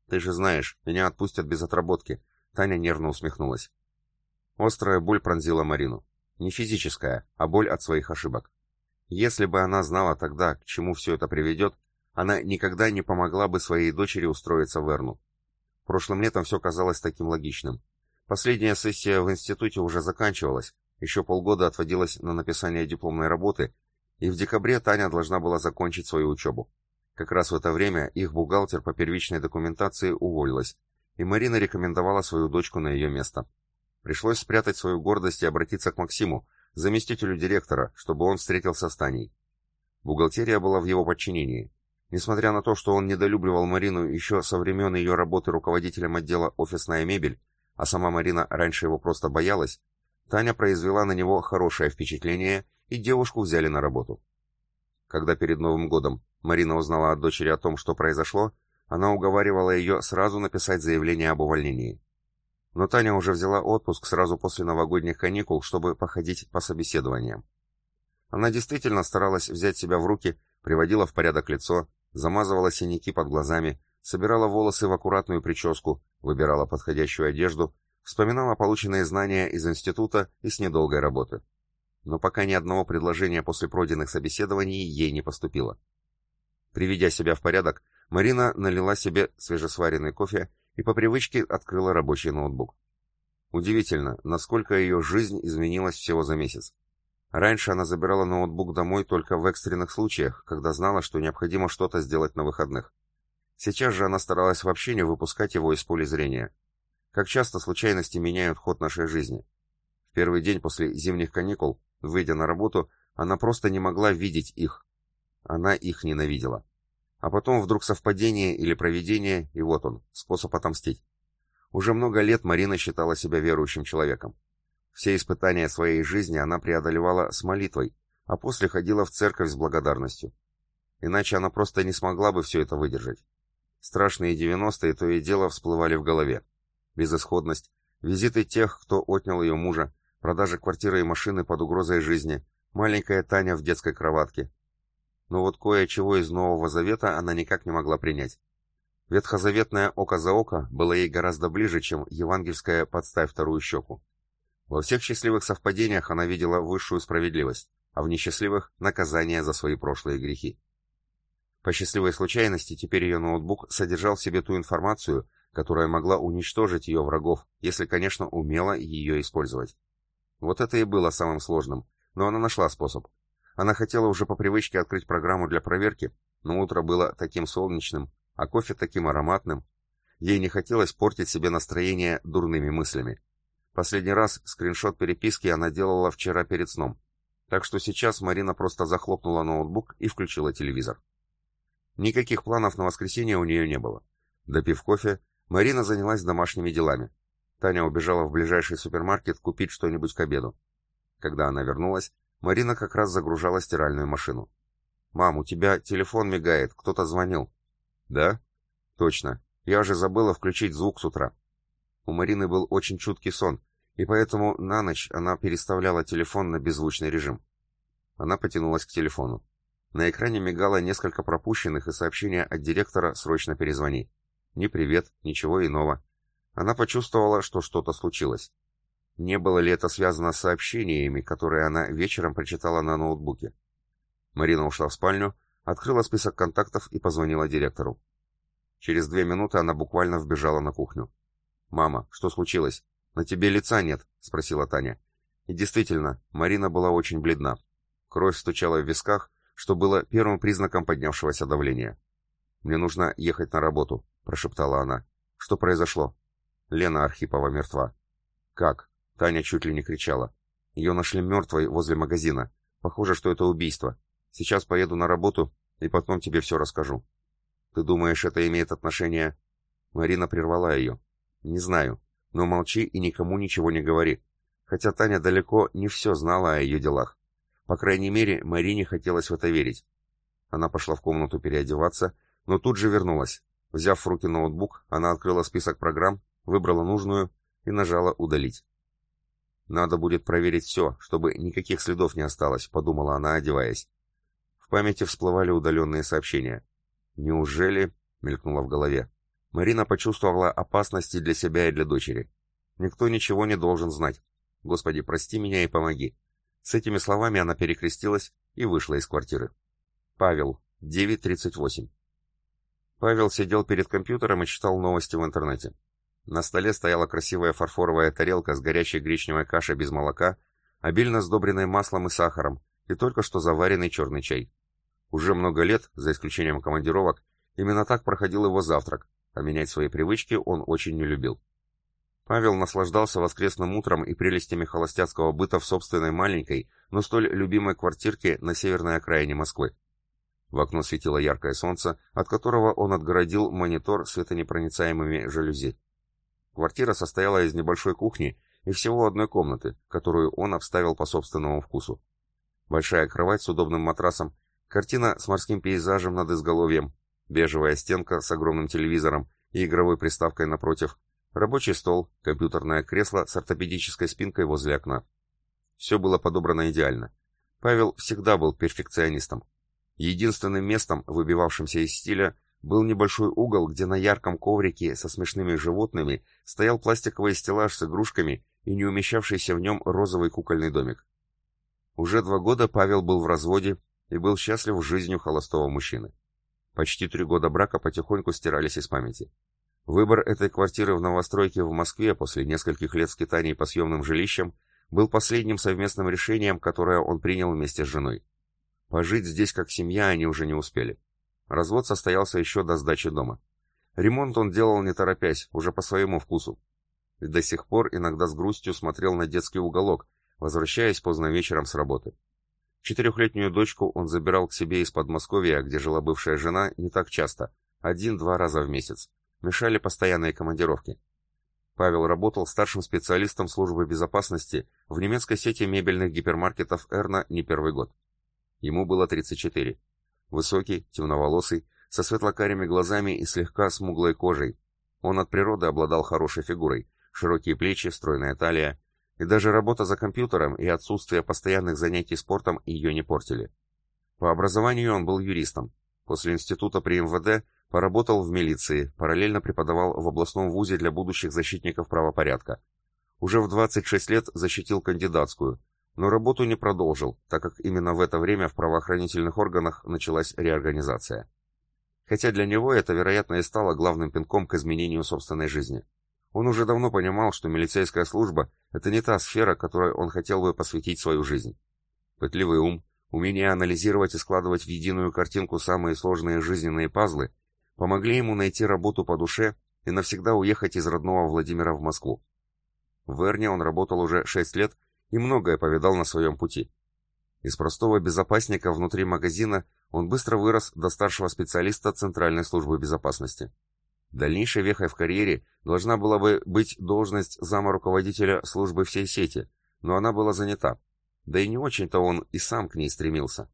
Ты же знаешь, меня отпустят без отработки. Таня нервно усмехнулась. Острая боль пронзила Марину. Не физическая, а боль от своих ошибок. Если бы она знала тогда, к чему все это приведет, она никогда не помогла бы своей дочери устроиться в Эрну. Прошлым летом все казалось таким логичным. Последняя сессия в институте уже заканчивалась, еще полгода отводилось на написание дипломной работы, и в декабре Таня должна была закончить свою учебу. Как раз в это время их бухгалтер по первичной документации уволилась, и Марина рекомендовала свою дочку на ее место. Пришлось спрятать свою гордость и обратиться к Максиму, заместителю директора, чтобы он встретился с Таней. Бухгалтерия была в его подчинении. Несмотря на то, что он недолюбливал Марину еще со времен ее работы руководителем отдела «Офисная мебель», а сама Марина раньше его просто боялась, Таня произвела на него хорошее впечатление, и девушку взяли на работу. Когда перед Новым годом Марина узнала от дочери о том, что произошло, она уговаривала ее сразу написать заявление об увольнении. Но Таня уже взяла отпуск сразу после новогодних каникул, чтобы походить по собеседованиям. Она действительно старалась взять себя в руки, приводила в порядок лицо, замазывала синяки под глазами, собирала волосы в аккуратную прическу, выбирала подходящую одежду, вспоминала полученные знания из института и с недолгой работы. Но пока ни одного предложения после пройденных собеседований ей не поступило. Приведя себя в порядок, Марина налила себе свежесваренный кофе и по привычке открыла рабочий ноутбук. Удивительно, насколько ее жизнь изменилась всего за месяц. Раньше она забирала ноутбук домой только в экстренных случаях, когда знала, что необходимо что-то сделать на выходных. Сейчас же она старалась вообще не выпускать его из поля зрения. Как часто случайности меняют ход нашей жизни. В первый день после зимних каникул, выйдя на работу, Она просто не могла видеть их. Она их ненавидела. А потом вдруг совпадение или провидение, и вот он, способ отомстить. Уже много лет Марина считала себя верующим человеком. Все испытания своей жизни она преодолевала с молитвой, а после ходила в церковь с благодарностью. Иначе она просто не смогла бы все это выдержать. Страшные девяностые то и дело всплывали в голове. Безысходность, визиты тех, кто отнял ее мужа, продажа квартиры и машины под угрозой жизни, маленькая Таня в детской кроватке. Но вот кое-чего из Нового Завета она никак не могла принять. Ветхозаветное око за око было ей гораздо ближе, чем евангельское «подставь вторую щеку». Во всех счастливых совпадениях она видела высшую справедливость, а в несчастливых – наказание за свои прошлые грехи. По счастливой случайности теперь ее ноутбук содержал в себе ту информацию, которая могла уничтожить ее врагов, если, конечно, умела ее использовать. Вот это и было самым сложным, но она нашла способ. Она хотела уже по привычке открыть программу для проверки, но утро было таким солнечным, а кофе таким ароматным. Ей не хотелось портить себе настроение дурными мыслями. Последний раз скриншот переписки она делала вчера перед сном. Так что сейчас Марина просто захлопнула ноутбук и включила телевизор. Никаких планов на воскресенье у нее не было. Допив кофе, Марина занялась домашними делами. Таня убежала в ближайший супермаркет купить что-нибудь к обеду. Когда она вернулась, Марина как раз загружала стиральную машину. «Мам, у тебя телефон мигает, кто-то звонил». «Да?» «Точно. Я же забыла включить звук с утра». У Марины был очень чуткий сон, и поэтому на ночь она переставляла телефон на беззвучный режим. Она потянулась к телефону. На экране мигало несколько пропущенных и сообщения от директора «Срочно перезвони». Ни привет, ничего иного. Она почувствовала, что что-то случилось. Не было ли это связано с сообщениями, которые она вечером прочитала на ноутбуке? Марина ушла в спальню, открыла список контактов и позвонила директору. Через две минуты она буквально вбежала на кухню. «Мама, что случилось? На тебе лица нет?» — спросила Таня. И действительно, Марина была очень бледна. Кровь стучала в висках, что было первым признаком поднявшегося давления. «Мне нужно ехать на работу», — прошептала она. «Что произошло?» «Лена Архипова мертва». «Как?» — Таня чуть ли не кричала. «Ее нашли мертвой возле магазина. Похоже, что это убийство. Сейчас поеду на работу и потом тебе все расскажу». «Ты думаешь, это имеет отношение...» Марина прервала ее. «Не знаю, но молчи и никому ничего не говори. Хотя Таня далеко не все знала о ее делах. По крайней мере, Марине хотелось в это верить. Она пошла в комнату переодеваться, но тут же вернулась. Взяв в руки ноутбук, она открыла список программ, выбрала нужную и нажала «Удалить». «Надо будет проверить все, чтобы никаких следов не осталось», — подумала она, одеваясь. В памяти всплывали удаленные сообщения. «Неужели?» — мелькнуло в голове. Марина почувствовала опасности для себя и для дочери. «Никто ничего не должен знать. Господи, прости меня и помоги. С этими словами она перекрестилась и вышла из квартиры. Павел, 9.38. Павел сидел перед компьютером и читал новости в интернете. На столе стояла красивая фарфоровая тарелка с горячей гречневой кашей без молока, обильно сдобренной маслом и сахаром, и только что заваренный черный чай. Уже много лет, за исключением командировок, именно так проходил его завтрак, а менять свои привычки он очень не любил. Павел наслаждался воскресным утром и прелестями холостяцкого быта в собственной маленькой, но столь любимой квартирке на северной окраине Москвы. В окно светило яркое солнце, от которого он отгородил монитор светонепроницаемыми жалюзи. Квартира состояла из небольшой кухни и всего одной комнаты, которую он обставил по собственному вкусу. Большая кровать с удобным матрасом, картина с морским пейзажем над изголовьем, бежевая стенка с огромным телевизором и игровой приставкой напротив, Рабочий стол, компьютерное кресло с ортопедической спинкой возле окна. Все было подобрано идеально. Павел всегда был перфекционистом. Единственным местом, выбивавшимся из стиля, был небольшой угол, где на ярком коврике со смешными животными стоял пластиковый стеллаж с игрушками и не умещавшийся в нем розовый кукольный домик. Уже два года Павел был в разводе и был счастлив жизнью холостого мужчины. Почти три года брака потихоньку стирались из памяти. Выбор этой квартиры в новостройке в Москве после нескольких лет скитаний по съемным жилищам был последним совместным решением, которое он принял вместе с женой. Пожить здесь как семья они уже не успели. Развод состоялся еще до сдачи дома. Ремонт он делал не торопясь, уже по своему вкусу. И до сих пор иногда с грустью смотрел на детский уголок, возвращаясь поздно вечером с работы. Четырехлетнюю дочку он забирал к себе из Подмосковья, где жила бывшая жена, не так часто, один-два раза в месяц. Мешали постоянные командировки. Павел работал старшим специалистом службы безопасности в немецкой сети мебельных гипермаркетов «Эрна» не первый год. Ему было 34. Высокий, темноволосый, со светлокарими глазами и слегка смуглой кожей. Он от природы обладал хорошей фигурой, широкие плечи, стройная талия, и даже работа за компьютером и отсутствие постоянных занятий спортом ее не портили. По образованию он был юристом. После института при МВД поработал в милиции, параллельно преподавал в областном вузе для будущих защитников правопорядка. Уже в 26 лет защитил кандидатскую, но работу не продолжил, так как именно в это время в правоохранительных органах началась реорганизация. Хотя для него это, вероятно, и стало главным пинком к изменению собственной жизни. Он уже давно понимал, что милицейская служба – это не та сфера, которой он хотел бы посвятить свою жизнь. Пытливый ум, умение анализировать и складывать в единую картинку самые сложные жизненные пазлы помогли ему найти работу по душе и навсегда уехать из родного Владимира в Москву. В Эрне он работал уже 6 лет и многое повидал на своем пути. Из простого безопасника внутри магазина он быстро вырос до старшего специалиста Центральной службы безопасности. Дальнейшей вехой в карьере должна была бы быть должность зама руководителя службы всей сети, но она была занята. Да и не очень-то он и сам к ней стремился.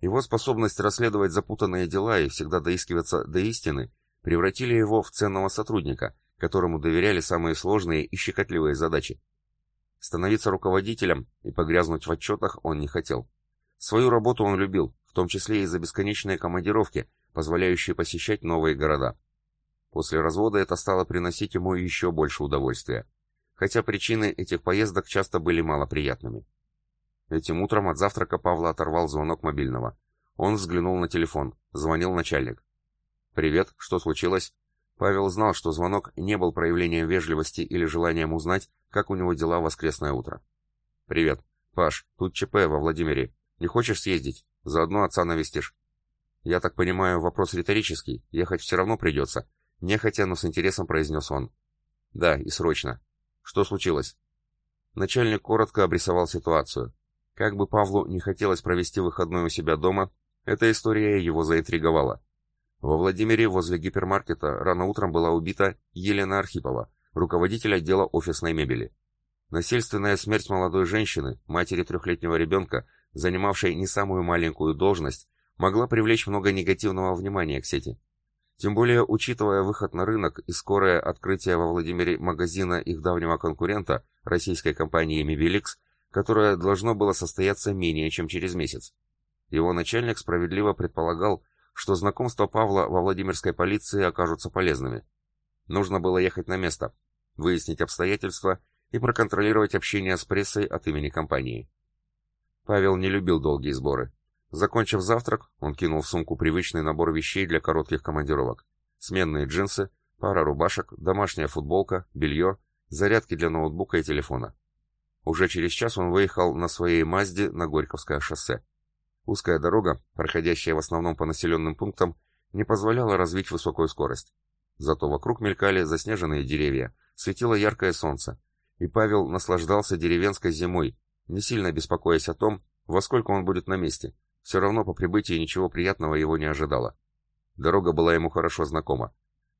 Его способность расследовать запутанные дела и всегда доискиваться до истины превратили его в ценного сотрудника, которому доверяли самые сложные и щекотливые задачи. Становиться руководителем и погрязнуть в отчетах он не хотел. Свою работу он любил, в том числе и за бесконечные командировки, позволяющие посещать новые города. После развода это стало приносить ему еще больше удовольствия, хотя причины этих поездок часто были малоприятными. Этим утром от завтрака Павла оторвал звонок мобильного. Он взглянул на телефон. Звонил начальник. «Привет, что случилось?» Павел знал, что звонок не был проявлением вежливости или желанием узнать, как у него дела в воскресное утро. «Привет. Паш, тут ЧП во Владимире. Не хочешь съездить? Заодно отца навестишь». «Я так понимаю, вопрос риторический. Ехать все равно придется. Нехотя, но с интересом произнес он. Да, и срочно. Что случилось? Начальник коротко обрисовал ситуацию. Как бы Павлу не хотелось провести выходной у себя дома, эта история его заинтриговала. Во Владимире возле гипермаркета рано утром была убита Елена Архипова, руководитель отдела офисной мебели. Насильственная смерть молодой женщины, матери трехлетнего ребенка, занимавшей не самую маленькую должность, могла привлечь много негативного внимания к сети. Тем более, учитывая выход на рынок и скорое открытие во Владимире магазина их давнего конкурента, российской компании Мебеликс, которое должно было состояться менее чем через месяц. Его начальник справедливо предполагал, что знакомства Павла во Владимирской полиции окажутся полезными. Нужно было ехать на место, выяснить обстоятельства и проконтролировать общение с прессой от имени компании. Павел не любил долгие сборы. Закончив завтрак, он кинул в сумку привычный набор вещей для коротких командировок. Сменные джинсы, пара рубашек, домашняя футболка, белье, зарядки для ноутбука и телефона. Уже через час он выехал на своей Мазде на Горьковское шоссе. Узкая дорога, проходящая в основном по населенным пунктам, не позволяла развить высокую скорость. Зато вокруг мелькали заснеженные деревья, светило яркое солнце, и Павел наслаждался деревенской зимой, не сильно беспокоясь о том, во сколько он будет на месте, все равно по прибытии ничего приятного его не ожидало. Дорога была ему хорошо знакома.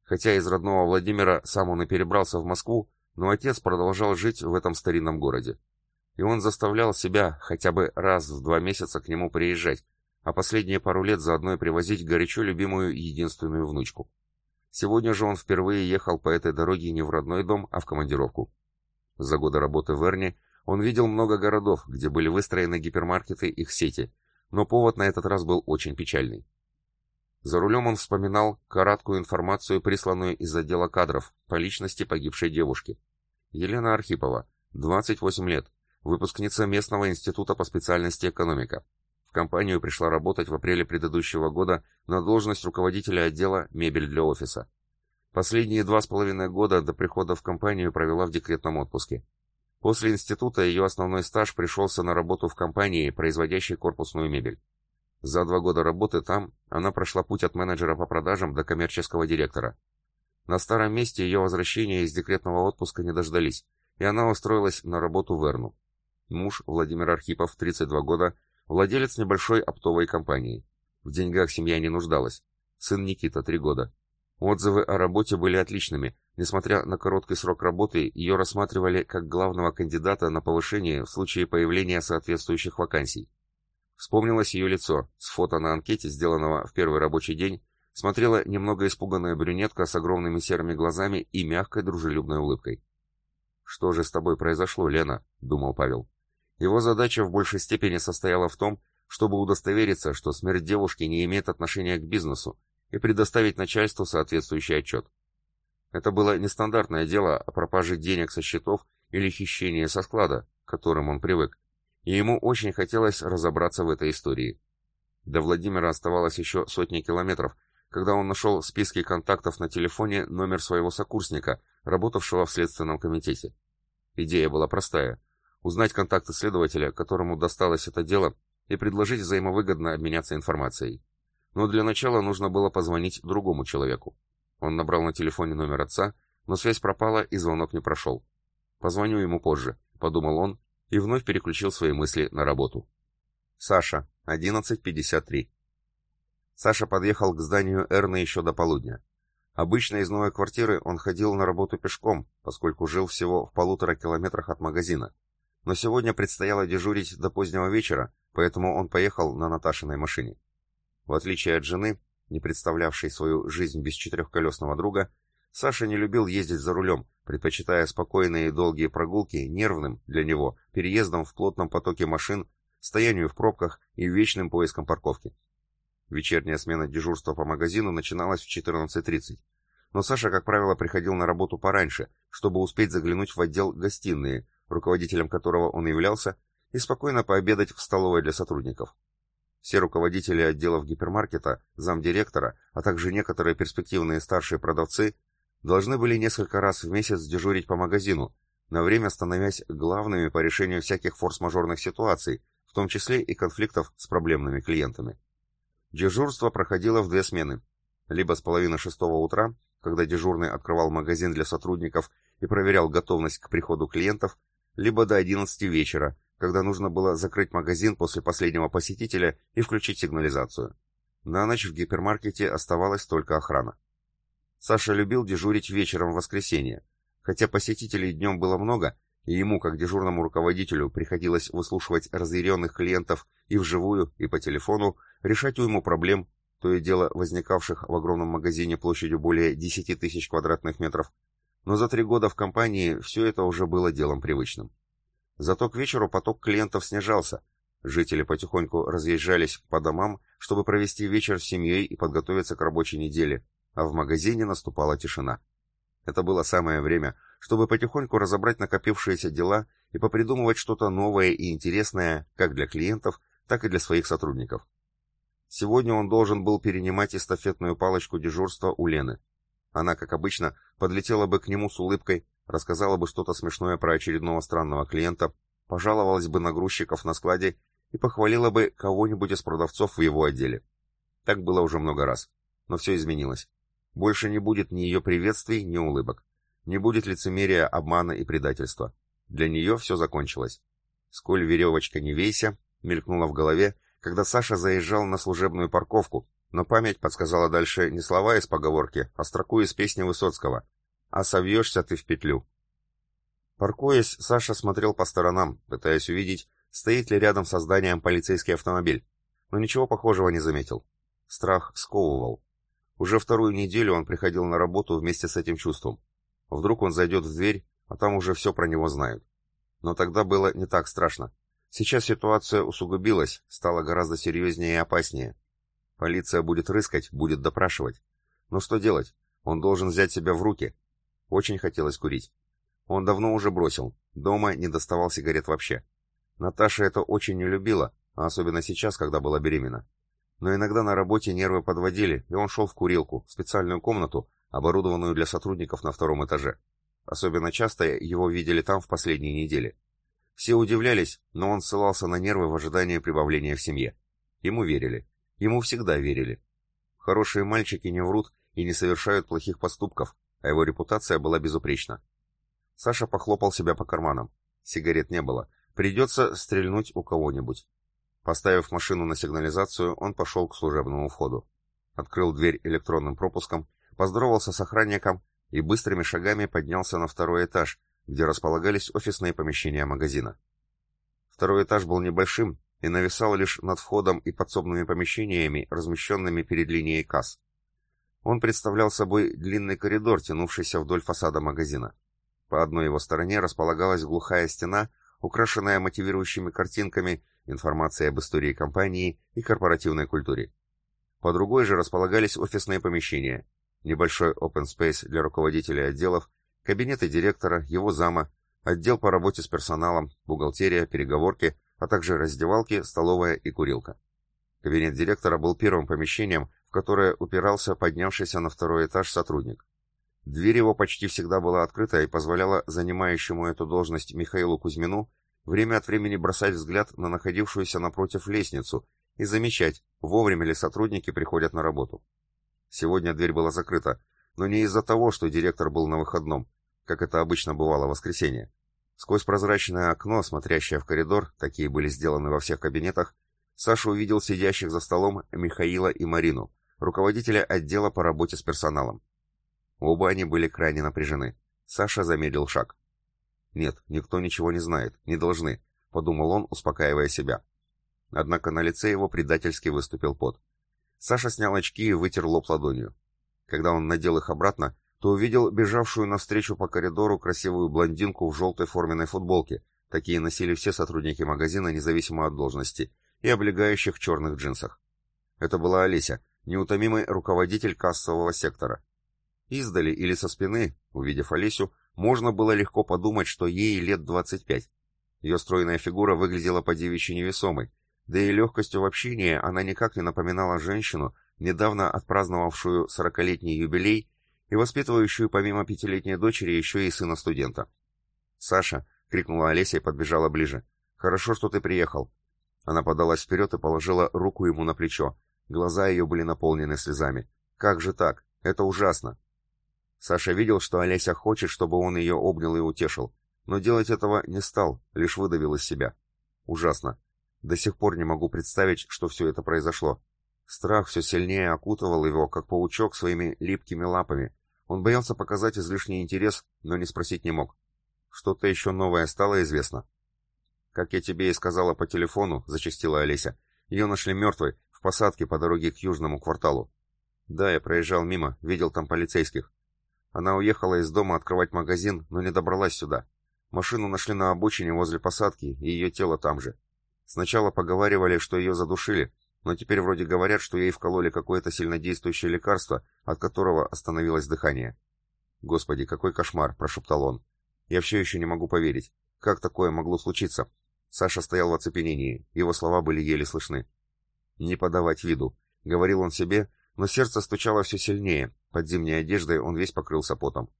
Хотя из родного Владимира сам он и перебрался в Москву, но отец продолжал жить в этом старинном городе. И он заставлял себя хотя бы раз в два месяца к нему приезжать, а последние пару лет заодно и привозить горячо любимую единственную внучку. Сегодня же он впервые ехал по этой дороге не в родной дом, а в командировку. За годы работы в Эрне он видел много городов, где были выстроены гипермаркеты их сети, но повод на этот раз был очень печальный. За рулем он вспоминал краткую информацию, присланную из отдела кадров по личности погибшей девушки. Елена Архипова, 28 лет, выпускница местного института по специальности экономика. В компанию пришла работать в апреле предыдущего года на должность руководителя отдела «Мебель для офиса». Последние два с половиной года до прихода в компанию провела в декретном отпуске. После института ее основной стаж пришелся на работу в компании, производящей корпусную мебель. За два года работы там она прошла путь от менеджера по продажам до коммерческого директора. На старом месте ее возвращения из декретного отпуска не дождались, и она устроилась на работу в Эрну. Муж, Владимир Архипов, 32 года, Владелец небольшой оптовой компании. В деньгах семья не нуждалась. Сын Никита, три года. Отзывы о работе были отличными. Несмотря на короткий срок работы, ее рассматривали как главного кандидата на повышение в случае появления соответствующих вакансий. Вспомнилось ее лицо, с фото на анкете, сделанного в первый рабочий день, смотрела немного испуганная брюнетка с огромными серыми глазами и мягкой дружелюбной улыбкой. «Что же с тобой произошло, Лена?» — думал Павел. Его задача в большей степени состояла в том, чтобы удостовериться, что смерть девушки не имеет отношения к бизнесу, и предоставить начальству соответствующий отчет. Это было нестандартное дело о пропаже денег со счетов или хищении со склада, к которым он привык, и ему очень хотелось разобраться в этой истории. До Владимира оставалось еще сотни километров, когда он нашел в списке контактов на телефоне номер своего сокурсника, работавшего в Следственном комитете. Идея была простая – узнать контакты следователя, которому досталось это дело, и предложить взаимовыгодно обменяться информацией. Но для начала нужно было позвонить другому человеку. Он набрал на телефоне номер отца, но связь пропала и звонок не прошел. «Позвоню ему позже», — подумал он и вновь переключил свои мысли на работу. Саша, 11.53. Саша подъехал к зданию Эрны еще до полудня. Обычно из новой квартиры он ходил на работу пешком, поскольку жил всего в полутора километрах от магазина. Но сегодня предстояло дежурить до позднего вечера, поэтому он поехал на Наташиной машине. В отличие от жены, не представлявшей свою жизнь без четырехколесного друга, Саша не любил ездить за рулем, предпочитая спокойные и долгие прогулки нервным для него переездом в плотном потоке машин, стоянию в пробках и вечным поиском парковки. Вечерняя смена дежурства по магазину начиналась в 14.30. Но Саша, как правило, приходил на работу пораньше, чтобы успеть заглянуть в отдел гостиные, руководителем которого он являлся, и спокойно пообедать в столовой для сотрудников. Все руководители отделов гипермаркета, замдиректора, а также некоторые перспективные старшие продавцы должны были несколько раз в месяц дежурить по магазину, на время становясь главными по решению всяких форс-мажорных ситуаций, в том числе и конфликтов с проблемными клиентами. Дежурство проходило в две смены. Либо с половины шестого утра, когда дежурный открывал магазин для сотрудников и проверял готовность к приходу клиентов, либо до 11 вечера, когда нужно было закрыть магазин после последнего посетителя и включить сигнализацию. На ночь в гипермаркете оставалась только охрана. Саша любил дежурить вечером в воскресенье. Хотя посетителей днем было много, и ему, как дежурному руководителю, приходилось выслушивать разъяренных клиентов и вживую, и по телефону, решать уйму проблем, то и дело возникавших в огромном магазине площадью более 10 тысяч квадратных метров. Но за три года в компании все это уже было делом привычным. Зато к вечеру поток клиентов снижался. Жители потихоньку разъезжались по домам, чтобы провести вечер с семьей и подготовиться к рабочей неделе, а в магазине наступала тишина. Это было самое время, чтобы потихоньку разобрать накопившиеся дела и попридумывать что-то новое и интересное как для клиентов, так и для своих сотрудников. Сегодня он должен был перенимать эстафетную палочку дежурства у Лены. Она, как обычно, подлетела бы к нему с улыбкой, рассказала бы что-то смешное про очередного странного клиента, пожаловалась бы на грузчиков на складе и похвалила бы кого-нибудь из продавцов в его отделе. Так было уже много раз. Но все изменилось. Больше не будет ни ее приветствий, ни улыбок. Не будет лицемерия, обмана и предательства. Для нее все закончилось. «Сколь веревочка не вейся», мелькнула в голове, когда Саша заезжал на служебную парковку, но память подсказала дальше не слова из поговорки, а строку из песни Высоцкого а совьешься ты в петлю. Паркуясь, Саша смотрел по сторонам, пытаясь увидеть, стоит ли рядом со зданием полицейский автомобиль, но ничего похожего не заметил. Страх сковывал. Уже вторую неделю он приходил на работу вместе с этим чувством. Вдруг он зайдет в дверь, а там уже все про него знают. Но тогда было не так страшно. Сейчас ситуация усугубилась, стала гораздо серьезнее и опаснее. Полиция будет рыскать, будет допрашивать. Но что делать? Он должен взять себя в руки, очень хотелось курить. Он давно уже бросил. Дома не доставал сигарет вообще. Наташа это очень не любила, а особенно сейчас, когда была беременна. Но иногда на работе нервы подводили, и он шел в курилку, в специальную комнату, оборудованную для сотрудников на втором этаже. Особенно часто его видели там в последние недели. Все удивлялись, но он ссылался на нервы в ожидании прибавления в семье. Ему верили. Ему всегда верили. Хорошие мальчики не врут и не совершают плохих поступков, а его репутация была безупречна. Саша похлопал себя по карманам. Сигарет не было. Придется стрельнуть у кого-нибудь. Поставив машину на сигнализацию, он пошел к служебному входу. Открыл дверь электронным пропуском, поздоровался с охранником и быстрыми шагами поднялся на второй этаж, где располагались офисные помещения магазина. Второй этаж был небольшим и нависал лишь над входом и подсобными помещениями, размещенными перед линией касс. Он представлял собой длинный коридор, тянувшийся вдоль фасада магазина. По одной его стороне располагалась глухая стена, украшенная мотивирующими картинками, информацией об истории компании и корпоративной культуре. По другой же располагались офисные помещения, небольшой open space для руководителей отделов, кабинеты директора, его зама, отдел по работе с персоналом, бухгалтерия, переговорки, а также раздевалки, столовая и курилка. Кабинет директора был первым помещением, в которое упирался поднявшийся на второй этаж сотрудник. Дверь его почти всегда была открыта и позволяла занимающему эту должность Михаилу Кузьмину время от времени бросать взгляд на находившуюся напротив лестницу и замечать, вовремя ли сотрудники приходят на работу. Сегодня дверь была закрыта, но не из-за того, что директор был на выходном, как это обычно бывало в воскресенье. Сквозь прозрачное окно, смотрящее в коридор, такие были сделаны во всех кабинетах, Саша увидел сидящих за столом Михаила и Марину, руководителя отдела по работе с персоналом. Оба они были крайне напряжены. Саша замедлил шаг. «Нет, никто ничего не знает, не должны», — подумал он, успокаивая себя. Однако на лице его предательски выступил пот. Саша снял очки и вытер лоб ладонью. Когда он надел их обратно, то увидел бежавшую навстречу по коридору красивую блондинку в желтой форменной футболке, такие носили все сотрудники магазина, независимо от должности, и облегающих черных джинсах. Это была Олеся, неутомимый руководитель кассового сектора. Издали или со спины, увидев Олесю, можно было легко подумать, что ей лет 25. Ее стройная фигура выглядела по-девичьи невесомой, да и легкостью в общении она никак не напоминала женщину, недавно отпраздновавшую сорокалетний юбилей и воспитывающую помимо пятилетней дочери еще и сына студента. «Саша!» — крикнула Олеся и подбежала ближе. «Хорошо, что ты приехал». Она подалась вперед и положила руку ему на плечо. Глаза ее были наполнены слезами. «Как же так? Это ужасно!» Саша видел, что Олеся хочет, чтобы он ее обнял и утешил, но делать этого не стал, лишь выдавил из себя. Ужасно. До сих пор не могу представить, что все это произошло. Страх все сильнее окутывал его, как паучок, своими липкими лапами. Он боялся показать излишний интерес, но не спросить не мог. Что-то еще новое стало известно. «Как я тебе и сказала по телефону», — зачастила Олеся, — «ее нашли мертвой, в посадке по дороге к южному кварталу. Да, я проезжал мимо, видел там полицейских. Она уехала из дома открывать магазин, но не добралась сюда. Машину нашли на обочине возле посадки, и ее тело там же. Сначала поговаривали, что ее задушили, но теперь вроде говорят, что ей вкололи какое-то сильнодействующее лекарство, от которого остановилось дыхание. «Господи, какой кошмар!» – прошептал он. «Я все еще не могу поверить. Как такое могло случиться?» Саша стоял в оцепенении, его слова были еле слышны. «Не подавать виду», — говорил он себе, но сердце стучало все сильнее, под зимней одеждой он весь покрылся потом.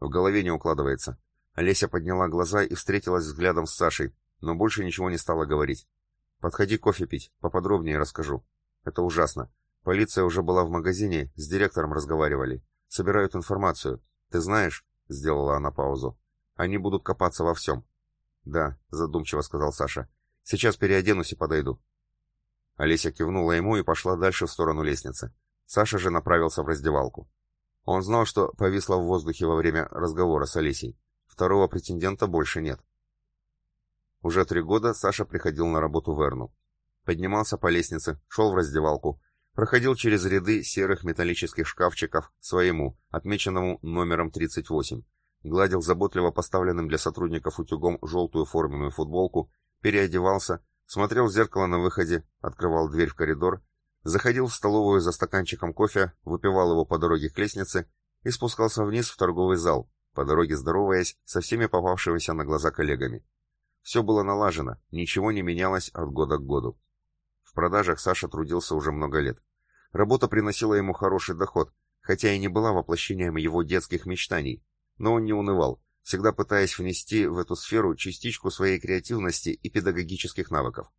В голове не укладывается. Олеся подняла глаза и встретилась взглядом с Сашей, но больше ничего не стала говорить. «Подходи кофе пить, поподробнее расскажу. Это ужасно. Полиция уже была в магазине, с директором разговаривали. Собирают информацию. Ты знаешь?» — сделала она паузу. «Они будут копаться во всем». «Да», — задумчиво сказал Саша. «Сейчас переоденусь и подойду». Олеся кивнула ему и пошла дальше в сторону лестницы. Саша же направился в раздевалку. Он знал, что повисло в воздухе во время разговора с Олесей. Второго претендента больше нет. Уже три года Саша приходил на работу в Эрну. Поднимался по лестнице, шел в раздевалку, проходил через ряды серых металлических шкафчиков своему, отмеченному номером 38, гладил заботливо поставленным для сотрудников утюгом желтую форменную футболку, переодевался, смотрел в зеркало на выходе, открывал дверь в коридор заходил в столовую за стаканчиком кофе, выпивал его по дороге к лестнице и спускался вниз в торговый зал, по дороге здороваясь со всеми попавшимися на глаза коллегами. Все было налажено, ничего не менялось от года к году. В продажах Саша трудился уже много лет. Работа приносила ему хороший доход, хотя и не была воплощением его детских мечтаний, но он не унывал, всегда пытаясь внести в эту сферу частичку своей креативности и педагогических навыков.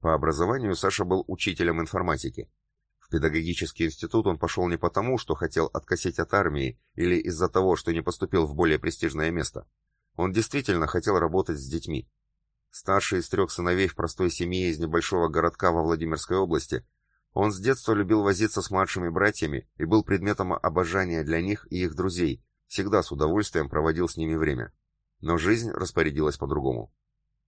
По образованию Саша был учителем информатики. В педагогический институт он пошел не потому, что хотел откосить от армии или из-за того, что не поступил в более престижное место. Он действительно хотел работать с детьми. Старший из трех сыновей в простой семье из небольшого городка во Владимирской области, он с детства любил возиться с младшими братьями и был предметом обожания для них и их друзей, всегда с удовольствием проводил с ними время. Но жизнь распорядилась по-другому.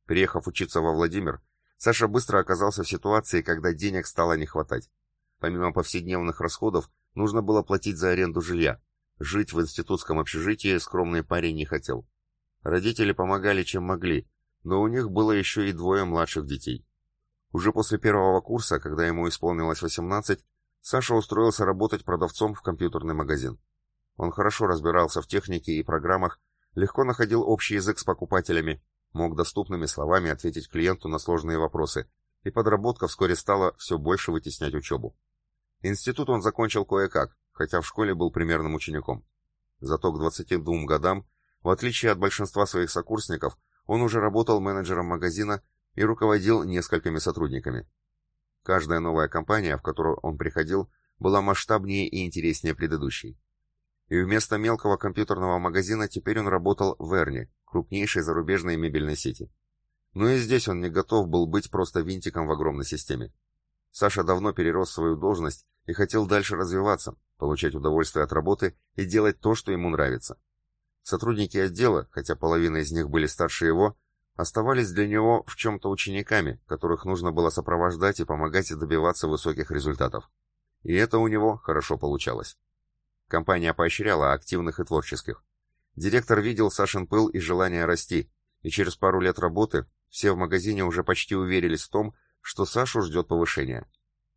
Приехав учиться во Владимир, Саша быстро оказался в ситуации, когда денег стало не хватать. Помимо повседневных расходов, нужно было платить за аренду жилья. Жить в институтском общежитии скромный парень не хотел. Родители помогали, чем могли, но у них было еще и двое младших детей. Уже после первого курса, когда ему исполнилось 18, Саша устроился работать продавцом в компьютерный магазин. Он хорошо разбирался в технике и программах, легко находил общий язык с покупателями, мог доступными словами ответить клиенту на сложные вопросы, и подработка вскоре стала все больше вытеснять учебу. Институт он закончил кое-как, хотя в школе был примерным учеником. Зато к 22 годам, в отличие от большинства своих сокурсников, он уже работал менеджером магазина и руководил несколькими сотрудниками. Каждая новая компания, в которую он приходил, была масштабнее и интереснее предыдущей. И вместо мелкого компьютерного магазина теперь он работал в Эрне, крупнейшей зарубежной мебельной сети. Но и здесь он не готов был быть просто винтиком в огромной системе. Саша давно перерос свою должность и хотел дальше развиваться, получать удовольствие от работы и делать то, что ему нравится. Сотрудники отдела, хотя половина из них были старше его, оставались для него в чем-то учениками, которых нужно было сопровождать и помогать добиваться высоких результатов. И это у него хорошо получалось. Компания поощряла активных и творческих. Директор видел Сашин пыл и желание расти, и через пару лет работы все в магазине уже почти уверились в том, что Сашу ждет повышения.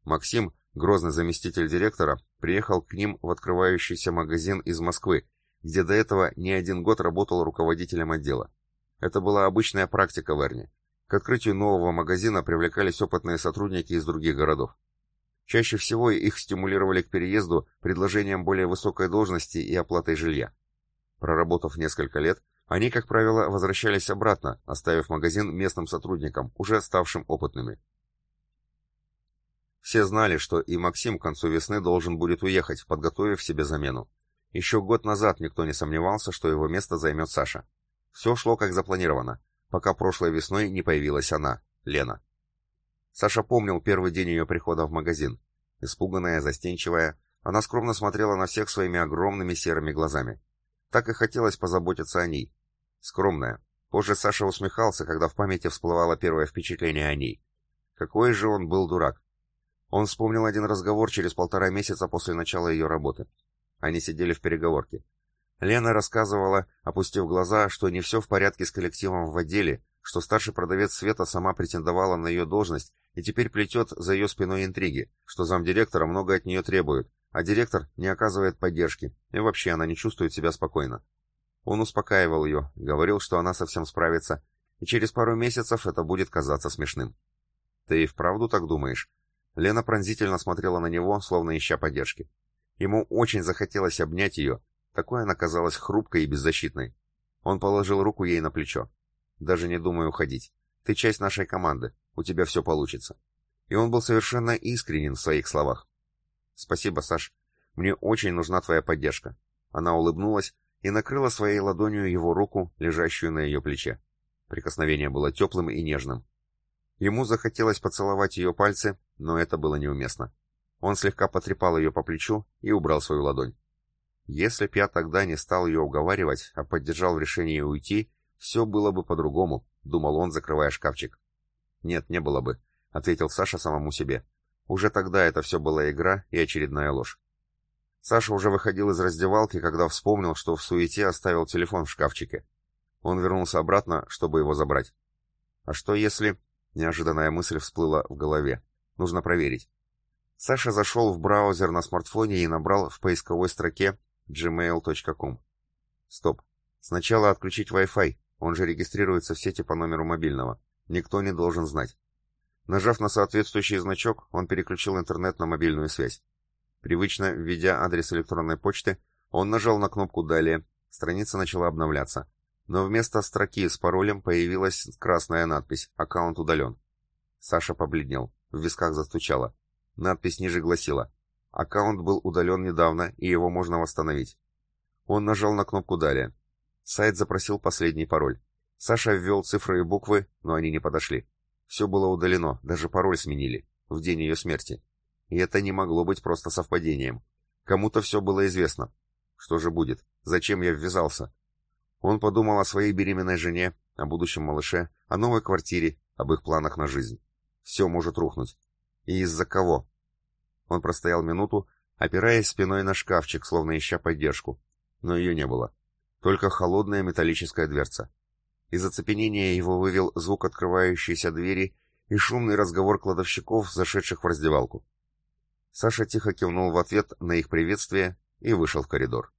Максим, грозный заместитель директора, приехал к ним в открывающийся магазин из Москвы, где до этого не один год работал руководителем отдела. Это была обычная практика в Эрне. К открытию нового магазина привлекались опытные сотрудники из других городов. Чаще всего их стимулировали к переезду предложением более высокой должности и оплатой жилья. Проработав несколько лет, они, как правило, возвращались обратно, оставив магазин местным сотрудникам, уже ставшим опытными. Все знали, что и Максим к концу весны должен будет уехать, подготовив себе замену. Еще год назад никто не сомневался, что его место займет Саша. Все шло как запланировано, пока прошлой весной не появилась она, Лена. Саша помнил первый день ее прихода в магазин. Испуганная, застенчивая, она скромно смотрела на всех своими огромными серыми глазами. Так и хотелось позаботиться о ней. Скромная. Позже Саша усмехался, когда в памяти всплывало первое впечатление о ней. Какой же он был дурак. Он вспомнил один разговор через полтора месяца после начала ее работы. Они сидели в переговорке. Лена рассказывала, опустив глаза, что не все в порядке с коллективом в отделе, что старший продавец Света сама претендовала на ее должность и теперь плетет за ее спиной интриги, что замдиректора много от нее требует, а директор не оказывает поддержки, и вообще она не чувствует себя спокойно. Он успокаивал ее, говорил, что она совсем справится, и через пару месяцев это будет казаться смешным. «Ты и вправду так думаешь?» Лена пронзительно смотрела на него, словно ища поддержки. Ему очень захотелось обнять ее, такой она казалась хрупкой и беззащитной. Он положил руку ей на плечо. «Даже не думай уходить. Ты часть нашей команды. У тебя все получится». И он был совершенно искренен в своих словах. «Спасибо, Саш. Мне очень нужна твоя поддержка». Она улыбнулась и накрыла своей ладонью его руку, лежащую на ее плече. Прикосновение было теплым и нежным. Ему захотелось поцеловать ее пальцы, но это было неуместно. Он слегка потрепал ее по плечу и убрал свою ладонь. Если б я тогда не стал ее уговаривать, а поддержал в решении уйти, все было бы по-другому, думал он, закрывая шкафчик. Нет, не было бы, ответил Саша самому себе. Уже тогда это все была игра и очередная ложь. Саша уже выходил из раздевалки, когда вспомнил, что в суете оставил телефон в шкафчике. Он вернулся обратно, чтобы его забрать. А что если... Неожиданная мысль всплыла в голове. Нужно проверить. Саша зашел в браузер на смартфоне и набрал в поисковой строке gmail.com. Стоп. Сначала отключить Wi-Fi, он же регистрируется в сети по номеру мобильного. Никто не должен знать. Нажав на соответствующий значок, он переключил интернет на мобильную связь. Привычно введя адрес электронной почты, он нажал на кнопку «Далее», страница начала обновляться. Но вместо строки с паролем появилась красная надпись «Аккаунт удален». Саша побледнел, в висках застучало. Надпись ниже гласила Аккаунт был удален недавно, и его можно восстановить. Он нажал на кнопку «Далее». Сайт запросил последний пароль. Саша ввел цифры и буквы, но они не подошли. Все было удалено, даже пароль сменили, в день ее смерти. И это не могло быть просто совпадением. Кому-то все было известно. Что же будет? Зачем я ввязался? Он подумал о своей беременной жене, о будущем малыше, о новой квартире, об их планах на жизнь. Все может рухнуть. И из-за кого? Он простоял минуту, опираясь спиной на шкафчик, словно ища поддержку. Но ее не было. Только холодная металлическая дверца. Из оцепенения его вывел звук открывающейся двери и шумный разговор кладовщиков, зашедших в раздевалку. Саша тихо кивнул в ответ на их приветствие и вышел в коридор.